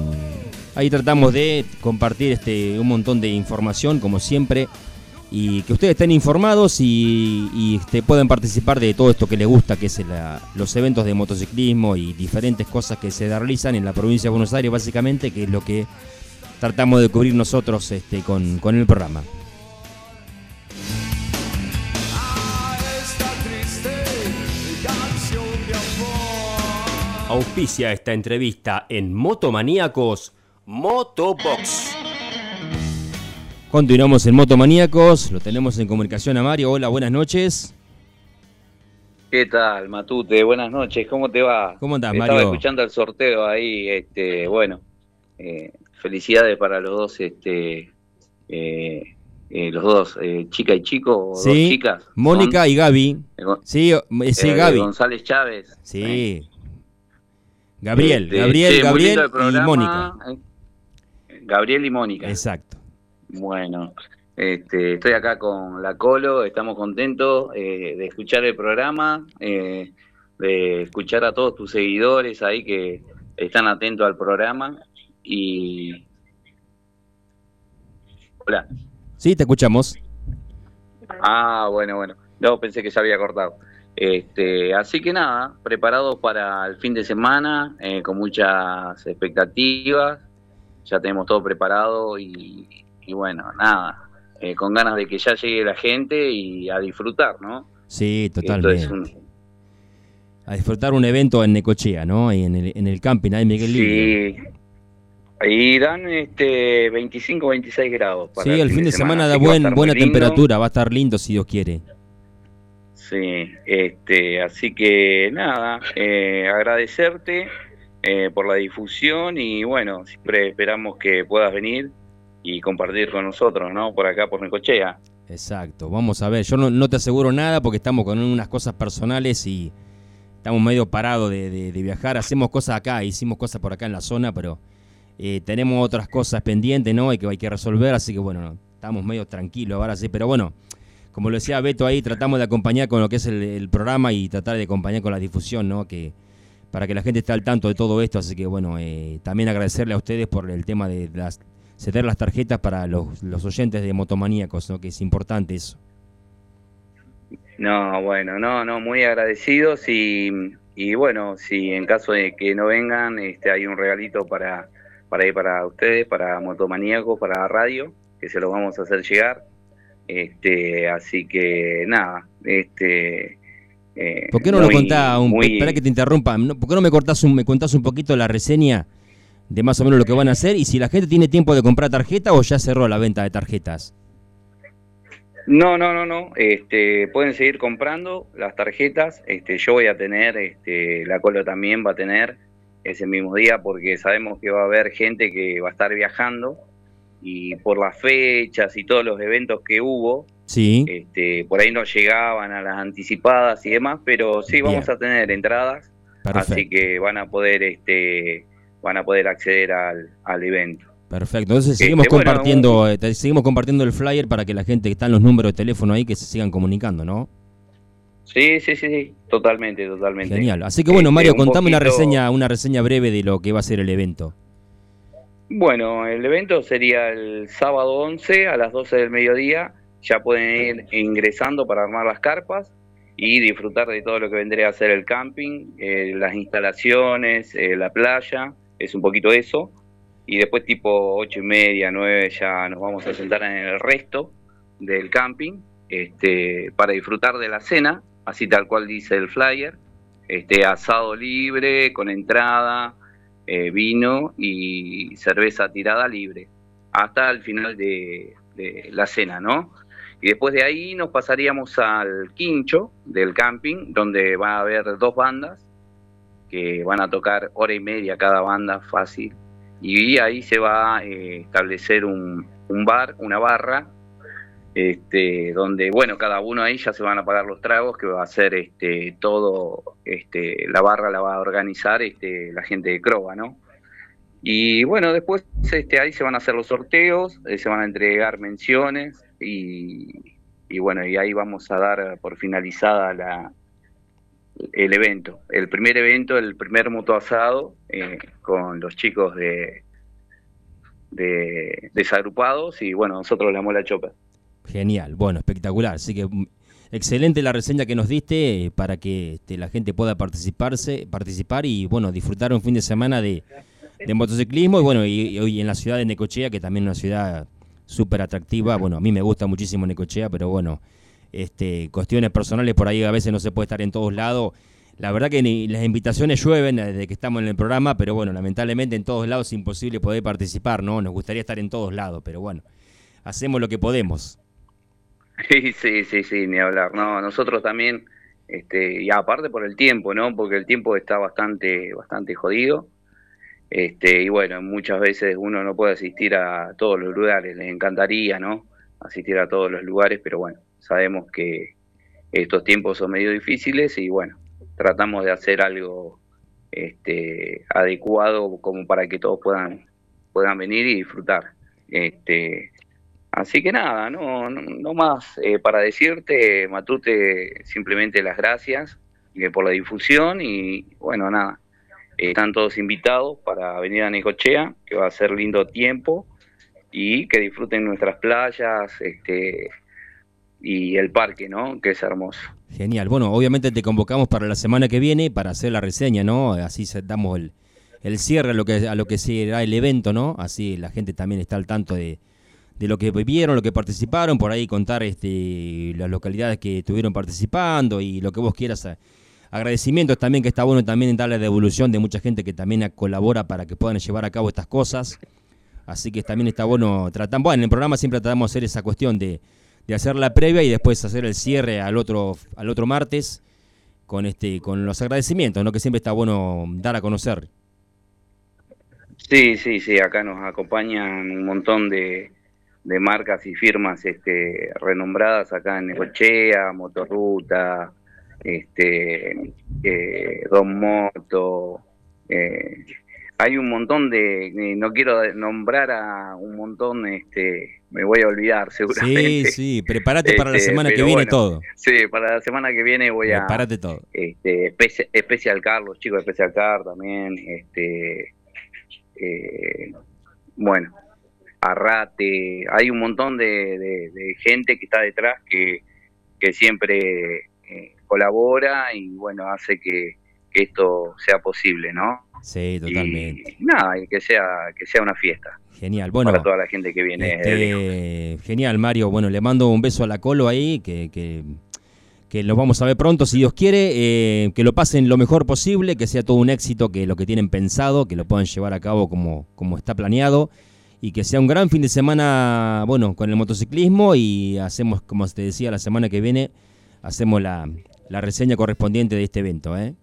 ahí tratamos de compartir este, un montón de información, como siempre y que ustedes estén informados y, este, puedan participar de todo esto que les gusta, que es los eventos de motociclismo y diferentes cosas que se realizan en la provincia de Buenos Aires, básicamente, que es lo que tratamos de cubrir nosotros este, con, con el programa. Auspicia esta entrevista en Motomaníacos Motobox. Continuamos en Motomaníacos, lo tenemos en comunicación a Mario. Hola, buenas noches. ¿Qué tal, Matute? Buenas noches, ¿cómo te va? ¿Cómo andás, Mario? Estaba escuchando el sorteo ahí, este, bueno, eh, felicidades para los dos, este, eh, eh, los dos, chica y chico, dos chicas. Mónica y Gaby. sí, sí Gaby. González Chávez. Sí. Gabriel, este, Gabriel, Gabriel y Mónica. Gabriel y Mónica. Exacto. Bueno, este, estoy acá con la Colo, estamos contentos eh, de escuchar el programa, eh, de escuchar a todos tus seguidores ahí que están atentos al programa y... Hola. Sí, te escuchamos. Ah, bueno, bueno. No, pensé que se había cortado. Este, así que nada, preparados para el fin de semana, eh, con muchas expectativas. Ya tenemos todo preparado y, y bueno, nada, eh, con ganas de que ya llegue la gente y a disfrutar, ¿no? Sí, totalmente. A disfrutar un evento en Necochea, ¿no? Ahí en el, en el camping, ahí Miguel Sí. Ahí dan este 25, 26 grados. sí, el fin de, semana, da buen, buena temperatura, va a estar lindo si Dios quiere. Sí, este, así que nada, eh, agradecerte eh, por la difusión y bueno, siempre esperamos que puedas venir y compartir con nosotros, ¿no? Por acá, por Necochea. Exacto, vamos a ver, yo no, te aseguro nada porque estamos con unas cosas personales y estamos medio parados de, viajar, hacemos cosas acá, hicimos cosas por acá en la zona, pero eh, tenemos otras cosas pendientes, ¿no? Y que hay que resolver, así que bueno, estamos medio tranquilos ahora sí, pero bueno, como lo decía Beto ahí, tratamos de acompañar con lo que es el, programa y tratar de acompañar con la difusión, ¿no? Que para que la gente esté al tanto de todo esto, así que bueno, eh, también agradecerle a ustedes por el tema de las ceder las tarjetas para los, los oyentes de Motomaníacos, ¿no? que es importante eso. No, bueno, no, no, muy agradecidos y, y bueno, si en caso de que no vengan, este, hay un regalito para, para ir para ustedes, para Motomaníacos, para la radio, que se lo vamos a hacer llegar. Este, así que nada, este... Eh, ¿Por qué no lo contás? Un, Espera que te interrumpa. ¿Por qué no me, cortás un, me contás un poquito la reseña de más o menos lo que van a hacer y si la gente tiene tiempo de comprar tarjeta o ya cerró la venta de tarjetas. No, no, no, no. Este, pueden seguir comprando las tarjetas. Este, yo voy a tener, este, la Colo también va a tener ese mismo día porque sabemos que va a haber gente que va a estar viajando y por las fechas y todos los eventos que hubo, sí. este, por ahí no llegaban a las anticipadas y demás, pero sí vamos a tener entradas, así que van a poder este, van a poder acceder al, al evento. Perfecto, entonces este, seguimos compartiendo, eh, seguimos compartiendo el flyer para que la gente que está en los números de teléfono ahí que se sigan comunicando, ¿no? Sí, sí, sí, sí, totalmente, totalmente. Genial. Así que bueno, este, Mario, contame una reseña, una reseña breve de lo que va a ser el evento. Bueno, el evento sería el sábado 11 a las 12 del mediodía. Ya pueden ir ingresando para armar las carpas y disfrutar de todo lo que vendría a ser el camping, eh, las instalaciones, eh, la playa es un poquito eso. Y después tipo ocho y media, nueve ya nos vamos a sentar en el resto del camping este, para disfrutar de la cena, así tal cual dice el flyer, este, asado libre, con entrada, eh, vino y cerveza tirada libre, hasta el final de, de la cena, ¿no? Y después de ahí nos pasaríamos al quincho del camping, donde va a haber dos bandas van a tocar hora y media cada banda fácil. Y ahí se va a eh, establecer un, bar, una barra, este, donde, bueno, cada uno ahí ya se van a pagar los tragos, que va a ser este, todo, este, la barra la va a organizar este, la gente de Croba, ¿no? Y bueno, después este, ahí se van a hacer los sorteos, eh, se van a entregar menciones y, y bueno, y ahí vamos a dar por finalizada la, el evento. El primer evento, el primer moto asado eh, con los chicos de, de desagrupados y bueno, nosotros la chopa. Genial, bueno, espectacular. Así que mm, excelente la reseña que nos diste eh, para que este, la gente pueda participarse, participar y bueno, disfrutar un fin de semana de, de motociclismo y bueno, y hoy en la ciudad de Necochea, que también es una ciudad súper atractiva. Bueno, a mí me gusta muchísimo Necochea, pero bueno, este, cuestiones personales por ahí a veces no se puede estar en todos lados. La verdad que ni las invitaciones llueven desde que estamos en el programa, pero bueno, lamentablemente en todos lados es imposible poder participar, ¿no? Nos gustaría estar en todos lados, pero bueno, hacemos lo que podemos. Sí, sí, sí, sí, ni hablar. No, nosotros también, este, y aparte por el tiempo, ¿no? Porque el tiempo está bastante, bastante jodido. Este, y bueno, muchas veces uno no puede asistir a todos los lugares, les encantaría, ¿no? Asistir a todos los lugares, pero bueno, sabemos que estos tiempos son medio difíciles y bueno, tratamos de hacer algo este, adecuado como para que todos puedan, puedan venir y disfrutar. Este, así que nada, no, no, más eh, para decirte, Matute, simplemente las gracias eh, por la difusión y bueno, nada, eh, están todos invitados para venir a Necochea, que va a ser lindo tiempo y que disfruten nuestras playas este, y el parque, ¿no? Que es hermoso. Genial. Bueno, obviamente te convocamos para la semana que viene para hacer la reseña, ¿no? Así damos el, el cierre a lo que a lo que será el evento, ¿no? Así la gente también está al tanto de, de lo que vivieron, lo que participaron, por ahí contar este, las localidades que estuvieron participando y lo que vos quieras eh, Agradecimientos también que está bueno también darle devolución de mucha gente que también colabora para que puedan llevar a cabo estas cosas. Así que también está bueno tratar, bueno, en el programa siempre tratamos de hacer esa cuestión de, de hacer la previa y después hacer el cierre al otro, al otro martes con este, con los agradecimientos, ¿no? Que siempre está bueno dar a conocer. Sí, sí, sí, acá nos acompañan un montón de, de marcas y firmas este, renombradas acá en Necochea, Motorruta, este, eh, Don Moto, eh, hay un montón de, eh, no quiero nombrar a un montón, este, me voy a olvidar seguramente. Sí, sí, prepárate para la este, semana que viene todo. Sí, para la semana que viene voy a... Prepárate todo. Este, Especial Car, los chicos de Especial Car también, este, eh, bueno, Arrate, hay un montón de, de, gente que está detrás que, que siempre eh, colabora y bueno, hace que, esto sea posible, ¿no? Sí, totalmente. Y nada, y que sea, que sea una fiesta. Genial, bueno. Para toda la gente que viene. Este, genial, Mario. Bueno, le mando un beso a la Colo ahí, que, que, que los vamos a ver pronto, si Dios quiere. Eh, que lo pasen lo mejor posible, que sea todo un éxito, que lo que tienen pensado, que lo puedan llevar a cabo como, como está planeado. Y que sea un gran fin de semana, bueno, con el motociclismo. Y hacemos, como te decía, la semana que viene, hacemos la, la reseña correspondiente de este evento, ¿eh?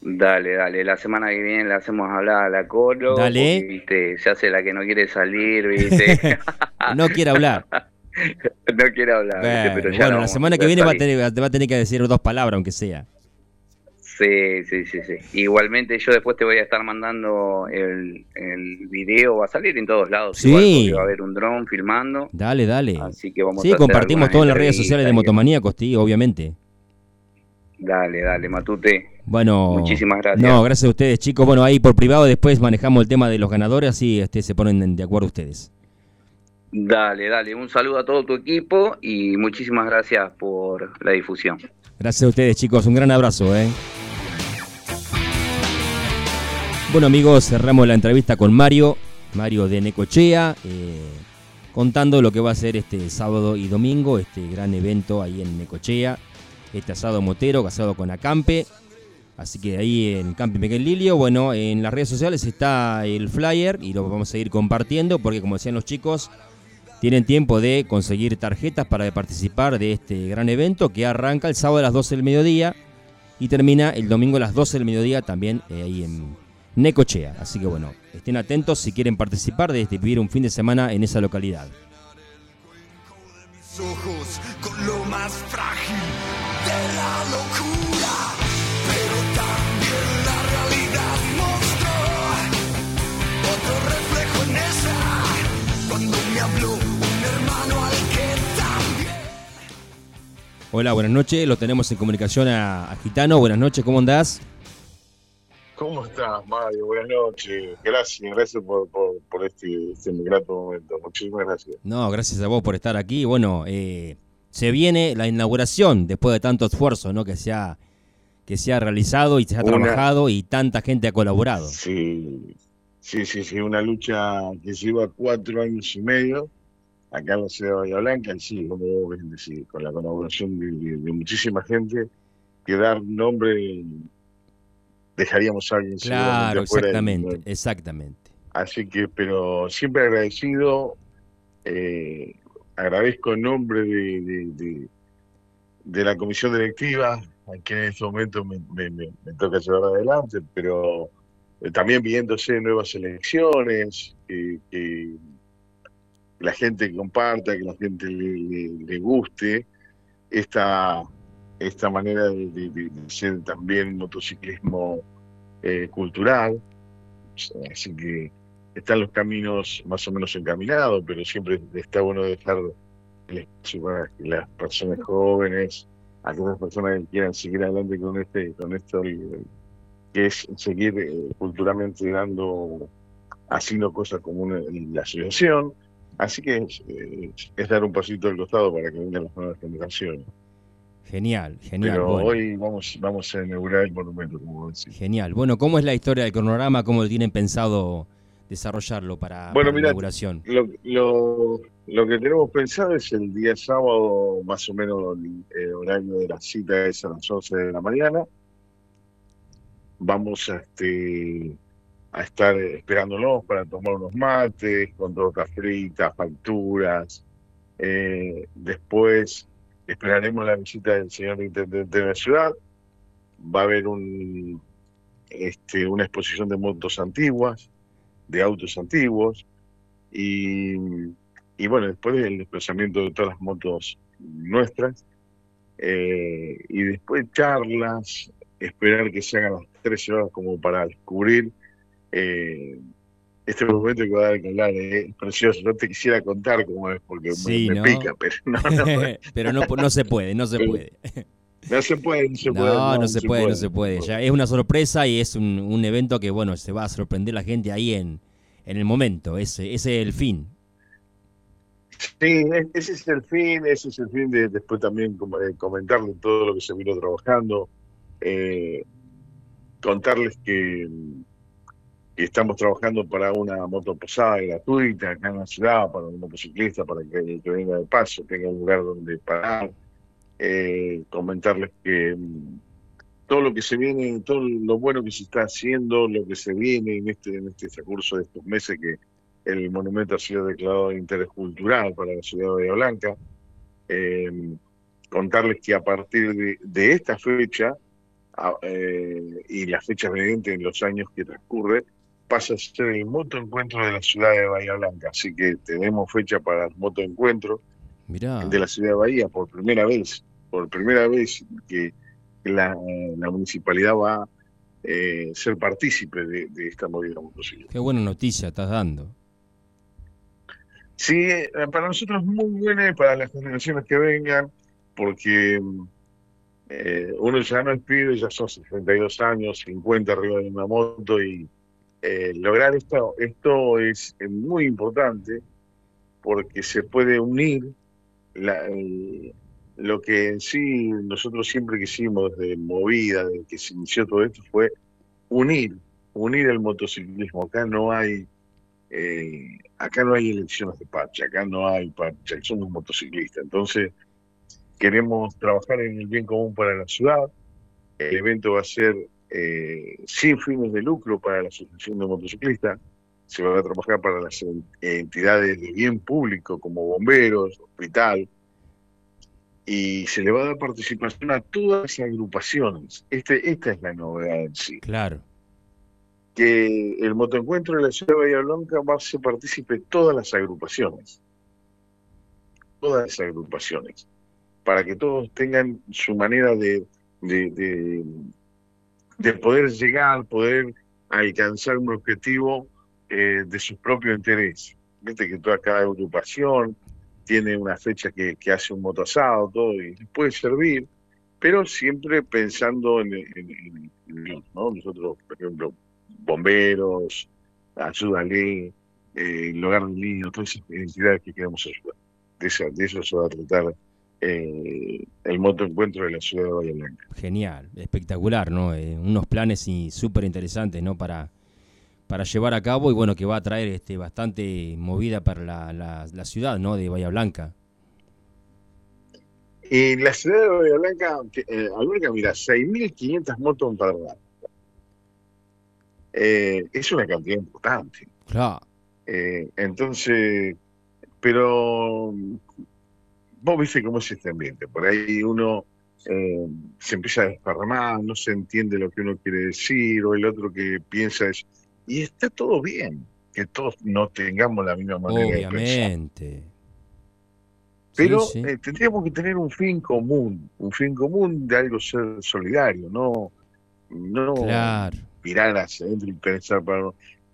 Dale, dale, la semana que viene le hacemos hablar a la Colo. Dale. viste, se hace la que no quiere salir, viste. no quiere hablar. no quiere hablar, pero ya Bueno, la semana que viene va a, tener, va a tener que decir dos palabras, aunque sea. Sí, sí, sí, sí. Igualmente yo después te voy a estar mandando el, el video, va a salir en todos lados. Sí. va a haber un dron filmando. Dale, dale. Así que vamos sí, compartimos todo en las redes sociales de Motomaníacos, tío, obviamente. Dale, dale, Matute. Bueno, muchísimas gracias. No, gracias a ustedes, chicos. Bueno, ahí por privado después manejamos el tema de los ganadores, así este, se ponen de acuerdo ustedes. Dale, dale. Un saludo a todo tu equipo y muchísimas gracias por la difusión. Gracias a ustedes, chicos. Un gran abrazo, ¿eh? Bueno, amigos, cerramos la entrevista con Mario, Mario de Necochea, eh, contando lo que va a ser este sábado y domingo, este gran evento ahí en Necochea este asado motero casado con acampe. Así que ahí en Camping Miguel Lilio, bueno, en las redes sociales está el flyer y lo vamos a ir compartiendo porque como decían los chicos, tienen tiempo de conseguir tarjetas para participar de este gran evento que arranca el sábado a las 12 del mediodía y termina el domingo a las 12 del mediodía también eh, ahí en Necochea. Así que bueno, estén atentos si quieren participar de este, vivir un fin de semana en esa localidad. Hola, buenas noches. Lo tenemos en comunicación a, a Gitano. Buenas noches, ¿cómo andás? ¿Cómo estás, Mario? Buenas noches. Gracias, gracias por, por, por este, este grato momento. Muchísimas gracias. No, gracias a vos por estar aquí. Bueno, eh, se viene la inauguración después de tanto esfuerzo ¿no? que, se ha, que se ha realizado y se ha Una- trabajado y tanta gente ha colaborado. Sí, sí, sí, sí, una lucha que lleva cuatro años y medio acá en la ciudad de Bahía Blanca, y sí, como vos bien decís, con la colaboración de, de- de muchísima gente, que dar nombre dejaríamos a alguien Claro, exactamente, exactamente. Así que, pero siempre agradecido, eh, agradezco en nombre de- de la comisión directiva, a quien en este momento me, toca llevar adelante, pero eh, también viéndose nuevas elecciones, que, la gente comparta, que la gente le, guste esta, esta manera de, de- de ser también motociclismo eh, cultural. Así que están los caminos más o menos encaminados, pero siempre está bueno dejar el espacio para que las personas jóvenes, aquellas personas que quieran seguir adelante con este, con esto, que es seguir eh, culturalmente dando, haciendo cosas como una- la asociación. Así que es, eh, es dar un pasito al costado para que vengan las nuevas generaciones. Genial, genial. Pero bueno. hoy vamos, vamos a inaugurar el monumento, como vos decís. Genial. Bueno, ¿cómo es la historia del cronograma? ¿Cómo lo tienen pensado desarrollarlo para, Bueno, para la inauguración? Lo, lo, lo que tenemos pensado es el día sábado, más o menos el, horario de la cita es a las 11 de la mañana. Vamos a, este, a estar esperándolos para tomar unos mates, con tortas fritas, facturas. Eh, después esperaremos la visita del señor intendente de la ciudad. Va a haber este, una exposición de motos antiguas, de autos antiguos. Y, y bueno, después del desplazamiento de todas las motos nuestras, eh, y después charlas, esperar que se hagan las 13 horas como para descubrir eh, este momento que va a dar que hablar, eh, es precioso. No te quisiera contar cómo es porque me- Sí, me, ¿no? pica, pero no, no, Pero no, no se puede, no se puede. no se puede, no se puede. No, no se puede, no se puede. Ya es una sorpresa y es un, un evento que, bueno, se va a sorprender la gente ahí en, en el momento. Ese, ese es el fin. Sí, es- ese es el fin, ese es el fin de después también eh, comentarles todo lo que se vino trabajando, eh, contarles que, estamos trabajando para una motoposada gratuita acá en la ciudad, para un motociclista, para que que venga de paso tenga un lugar donde parar, eh, comentarles que mm, todo lo que se viene, todo lo bueno que se está haciendo, lo que se viene en este, en este transcurso de estos meses que el monumento ha sido declarado de interés cultural para la ciudad de Bahía Blanca. Eh, contarles que a partir de, de esta fecha a- eh, y las fechas vendientes en los años que transcurre, pasa a ser el motoencuentro de la ciudad de Bahía Blanca. Así que tenemos fecha para el motoencuentro Mirá. de la ciudad de Bahía por primera vez, por primera vez que la, la municipalidad va a eh, ser partícipe de, de esta movida. Qué buena noticia estás dando. Sí, eh, para nosotros es muy buena para las generaciones que vengan, porque eh, uno ya no es pibe, ya son 62 años, 50 arriba de una moto y eh, lograr esto, esto es muy importante porque se puede unir lo que en sí nosotros siempre quisimos desde Movida, desde que se inició todo esto, fue unir, unir el motociclismo. Acá no hay eh, acá no hay elecciones de parche, acá no hay parche, somos motociclistas. Entonces, queremos trabajar en el bien común para la ciudad. El evento va a ser eh, sin fines de lucro para la Asociación de Motociclistas. Se va a trabajar para las en- entidades de bien público como bomberos, hospital. Y se le va a dar participación a todas las agrupaciones. Este, esta es la novedad en sí Claro. Que el motoencuentro de la ciudad de Bahía Blanca va a ser partícipe todas las agrupaciones. todas las agrupaciones, para que todos tengan su manera de, de, de, de poder llegar, poder alcanzar un objetivo eh, de su propio interés. Viste que toda cada agrupación tiene una fecha que, que hace un motosado, todo, y puede servir, pero siempre pensando en, en, en- en- ¿no? Nosotros, por ejemplo, bomberos, ayúdale, eh, el hogar del niño, todas esas entidades que queremos ayudar. De, esa- de eso se va a tratar eh, el moto encuentro de la ciudad de Bahía Blanca. Genial, espectacular, ¿no? Eh, unos planes y súper interesantes, ¿no? Para, para llevar a cabo y bueno, que va a traer este, bastante movida para la, la, la ciudad, ¿no? De Bahía Blanca. En la ciudad de Bahía Blanca, eh, alberga, mira, 6.500 motos en parada. Eh, es una cantidad importante. Claro, Eh, entonces, pero vos viste cómo es este ambiente. Por ahí uno eh, se empieza a desparramar, no se entiende lo que uno quiere decir, o el otro que piensa es. Y está todo bien, que todos no tengamos la misma manera de pensar. obviamente. Pero Sí, sí. eh, tendríamos que tener un fin común, un fin común de algo ser solidario, no, no Claro, adentro y pensar para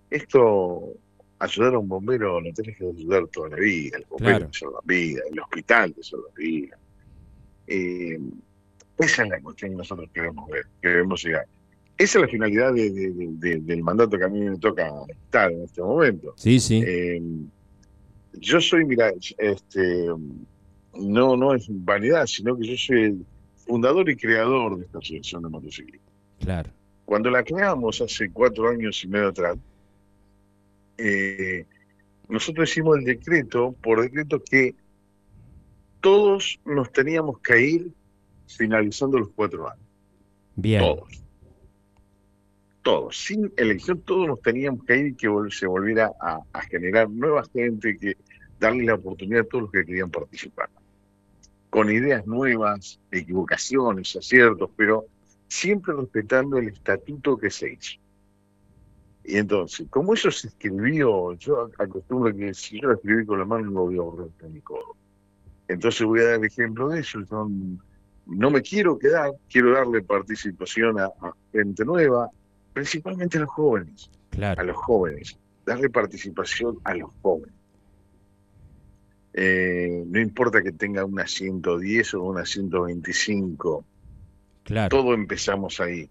esto ayudar a un bombero lo tenés que ayudar toda la vida, el bombero Claro. la vida, el hospital te salva la vida. Eh, esa es la cuestión que nosotros queremos ver, queremos llegar. Esa es la finalidad de- de- de- de- del mandato que a mí me toca estar en este momento. sí, sí. Eh, yo soy, mira, este, no, no es vanidad, sino que yo soy el fundador y creador de esta asociación de motociclistas. Claro, Cuando la creamos hace cuatro años y medio atrás, eh, nosotros hicimos el decreto, por decreto, que todos nos teníamos que ir finalizando los cuatro años. bien. Todos. Todos. Sin elección, todos nos teníamos que ir y que se volviera a, a generar nueva gente, que darle la oportunidad a todos los que querían participar. Con ideas nuevas, equivocaciones, aciertos, pero siempre respetando el estatuto que se hizo. Y entonces, como eso se escribió, yo acostumbro que si yo lo escribí con la mano no voy a borrar con mi codo. Entonces voy a dar ejemplo de eso. No me quiero quedar, quiero darle participación a, a gente nueva, principalmente a los jóvenes, a los jóvenes, darle participación a los jóvenes. Eh, no importa que tenga una 110 o una 125, claro. todo empezamos ahí.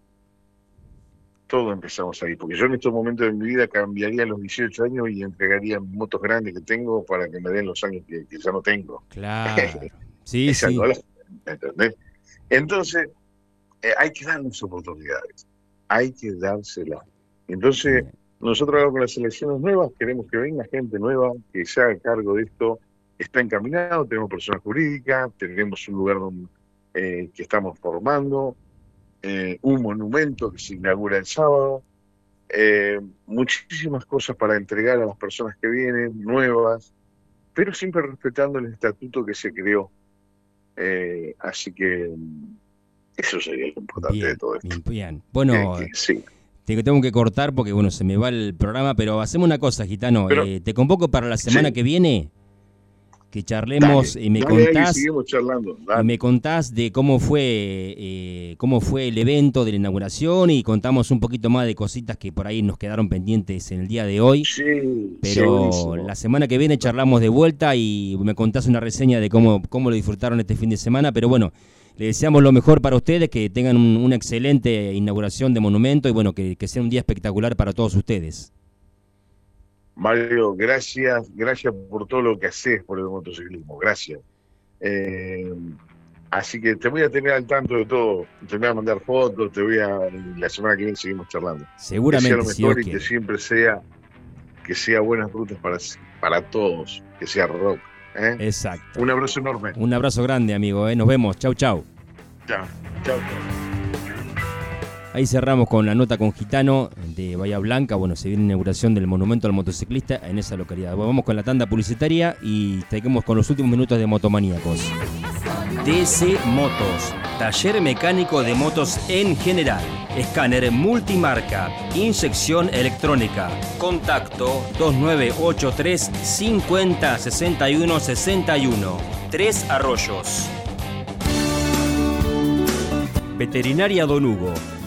Todo empezamos ahí, porque yo en estos momentos de mi vida cambiaría los 18 años y entregaría motos grandes que tengo para que me den los años que, que ya no tengo. Claro. Sí, Esa sí. no la- ¿entendés? Entonces, eh, hay que darles oportunidades, hay que dárselas. Entonces, nosotros ahora con las elecciones nuevas queremos que venga gente nueva que se haga cargo de esto. Está encaminado, tenemos personas jurídicas, tenemos un lugar donde, eh, que estamos formando, eh, un monumento que se inaugura el sábado, eh, muchísimas cosas para entregar a las personas que vienen, nuevas, pero siempre respetando el estatuto que se creó. Eh, así que mm, eso sería lo importante de todo esto. bien. Bueno, Que- sí. te tengo que cortar porque bueno, se me va el programa, pero hacemos una cosa, Gitano. Pero- eh, te convoco para la semana Sí. que viene que charlemos Dale, y me contás charlando. me contás de cómo fue eh, cómo fue el evento de la inauguración y contamos un poquito más de cositas que por ahí nos quedaron pendientes en el día de hoy. Sí, sí, Pero buenísimo. la semana que viene charlamos de vuelta y me contás una reseña de cómo, cómo lo disfrutaron este fin de semana. Pero bueno, le deseamos lo mejor para ustedes, que tengan un- una excelente inauguración de monumento y bueno, que, que sea un día espectacular para todos ustedes. Mario, gracias, gracias por todo lo que haces por el motociclismo, gracias. Eh, así que te voy a tener al tanto de todo, te voy a mandar fotos, te voy a, la semana que viene seguimos charlando. Que sea Seguramente, lo si mejor y que siempre sea, que sea buenas rutas para, para todos, que sea rock. ¿eh? Exacto. Un abrazo enorme. Un abrazo grande, amigo. ¿eh? Nos vemos. Chau, chau. Chao, chao. Ahí cerramos con la nota con Gitano de Bahía Blanca. Bueno, se viene la inauguración del monumento al motociclista en esa localidad. Vamos con la tanda publicitaria y seguimos con los últimos minutos de Motomaníacos. TC Motos, taller mecánico de motos en general, escáner multimarca, inyección electrónica. Contacto 2983 50 61 61. Tres Arroyos. Veterinaria Don Hugo.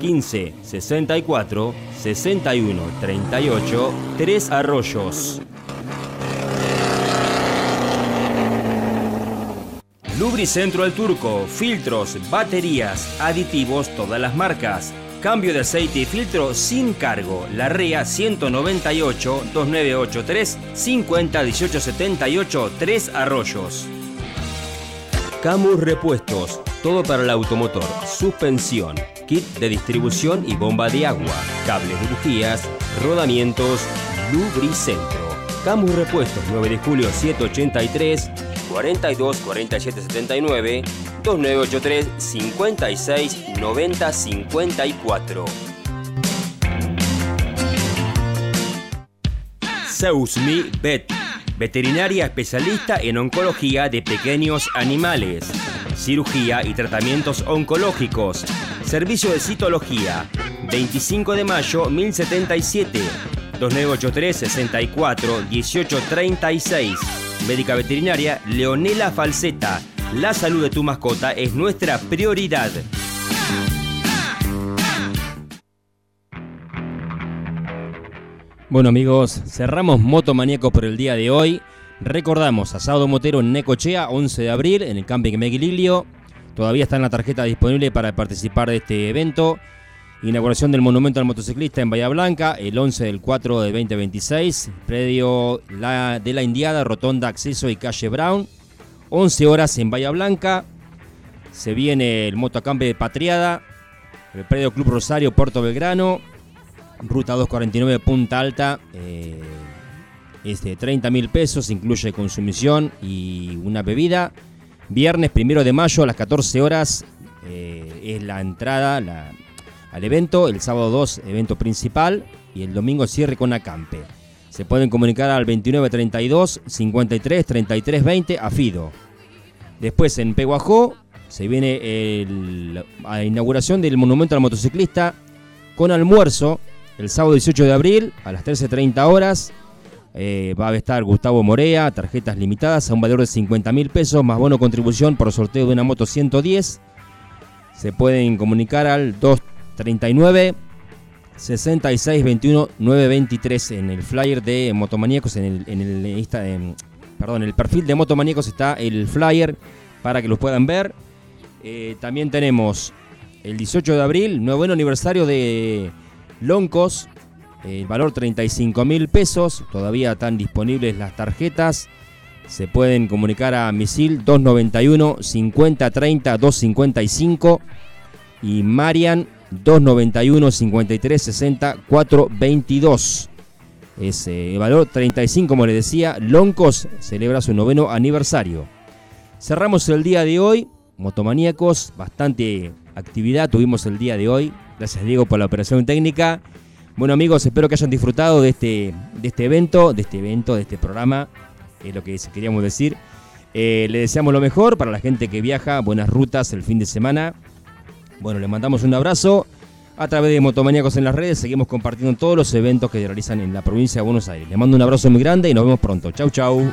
15 64 61 38 3 Arroyos. Lubricentro al Turco, filtros, baterías, aditivos, todas las marcas. Cambio de aceite y filtro sin cargo. La REA 198 2983 50 1878 3 Arroyos. Camus Repuestos, todo para el automotor, suspensión, kit de distribución y bomba de agua, cables de bujías, rodamientos, lubricentro. Camus Repuestos, 9 de julio 783, 42 47 79, 2983 56 90 54. Seusmi Vet, veterinaria especialista en oncología de pequeños animales, cirugía y tratamientos oncológicos, servicio de citología, 25 de mayo 1077, 2983 64 1836. Médica veterinaria Leonela Falseta. La salud de tu mascota es nuestra prioridad. Bueno amigos, cerramos Moto Maníaco por el día de hoy. Recordamos, asado motero en Necochea, 11 de abril, en el Camping Meguililio. Todavía está en la tarjeta disponible para participar de este evento. Inauguración del Monumento al Motociclista en Bahía Blanca, el 11 del 4 de 2026. Predio de la Indiada, Rotonda, Acceso y Calle Brown. 11 horas en Bahía Blanca. Se viene el motocampe de Patriada. El predio Club Rosario, Puerto Belgrano. Ruta 249 Punta Alta. Eh, este, 30 mil pesos, incluye consumición y una bebida. Viernes primero de mayo a las 14 horas eh, es la entrada al evento. El sábado 2, evento principal. Y el domingo cierre con acampe. Se pueden comunicar al 2932 53 33 20 a Fido. Después en Peguajó se viene la inauguración del Monumento al Motociclista con almuerzo el sábado 18 de abril a las 13.30 horas. Eh, va a estar Gustavo Morea, tarjetas limitadas a un valor de 50 mil pesos, más bono contribución por sorteo de una moto 110. Se pueden comunicar al 239 66 21 923 en el flyer de Motomaníacos, en el, en el, en- el perfil de Motomaníacos está el flyer para que los puedan ver. Eh, también tenemos el 18 de abril, noveno aniversario de Loncos, el valor 35 mil pesos, todavía están disponibles las tarjetas. Se pueden comunicar a Misil 291 50 30 255 y Marian 291 53 60 422. Es eh, el valor 35, como les decía. Loncos celebra su noveno aniversario. Cerramos el día de hoy. Motomaníacos, bastante actividad tuvimos el día de hoy. Gracias Diego por la operación técnica. Bueno amigos, espero que hayan disfrutado de este, de este evento, de este evento, de este programa, es lo que queríamos decir. Eh, le deseamos lo mejor para la gente que viaja, buenas rutas el fin de semana. Bueno, le mandamos un abrazo. A través de Motomaníacos en las redes seguimos compartiendo todos los eventos que realizan en la provincia de Buenos Aires. Le mando un abrazo muy grande y nos vemos pronto. Chau, chau.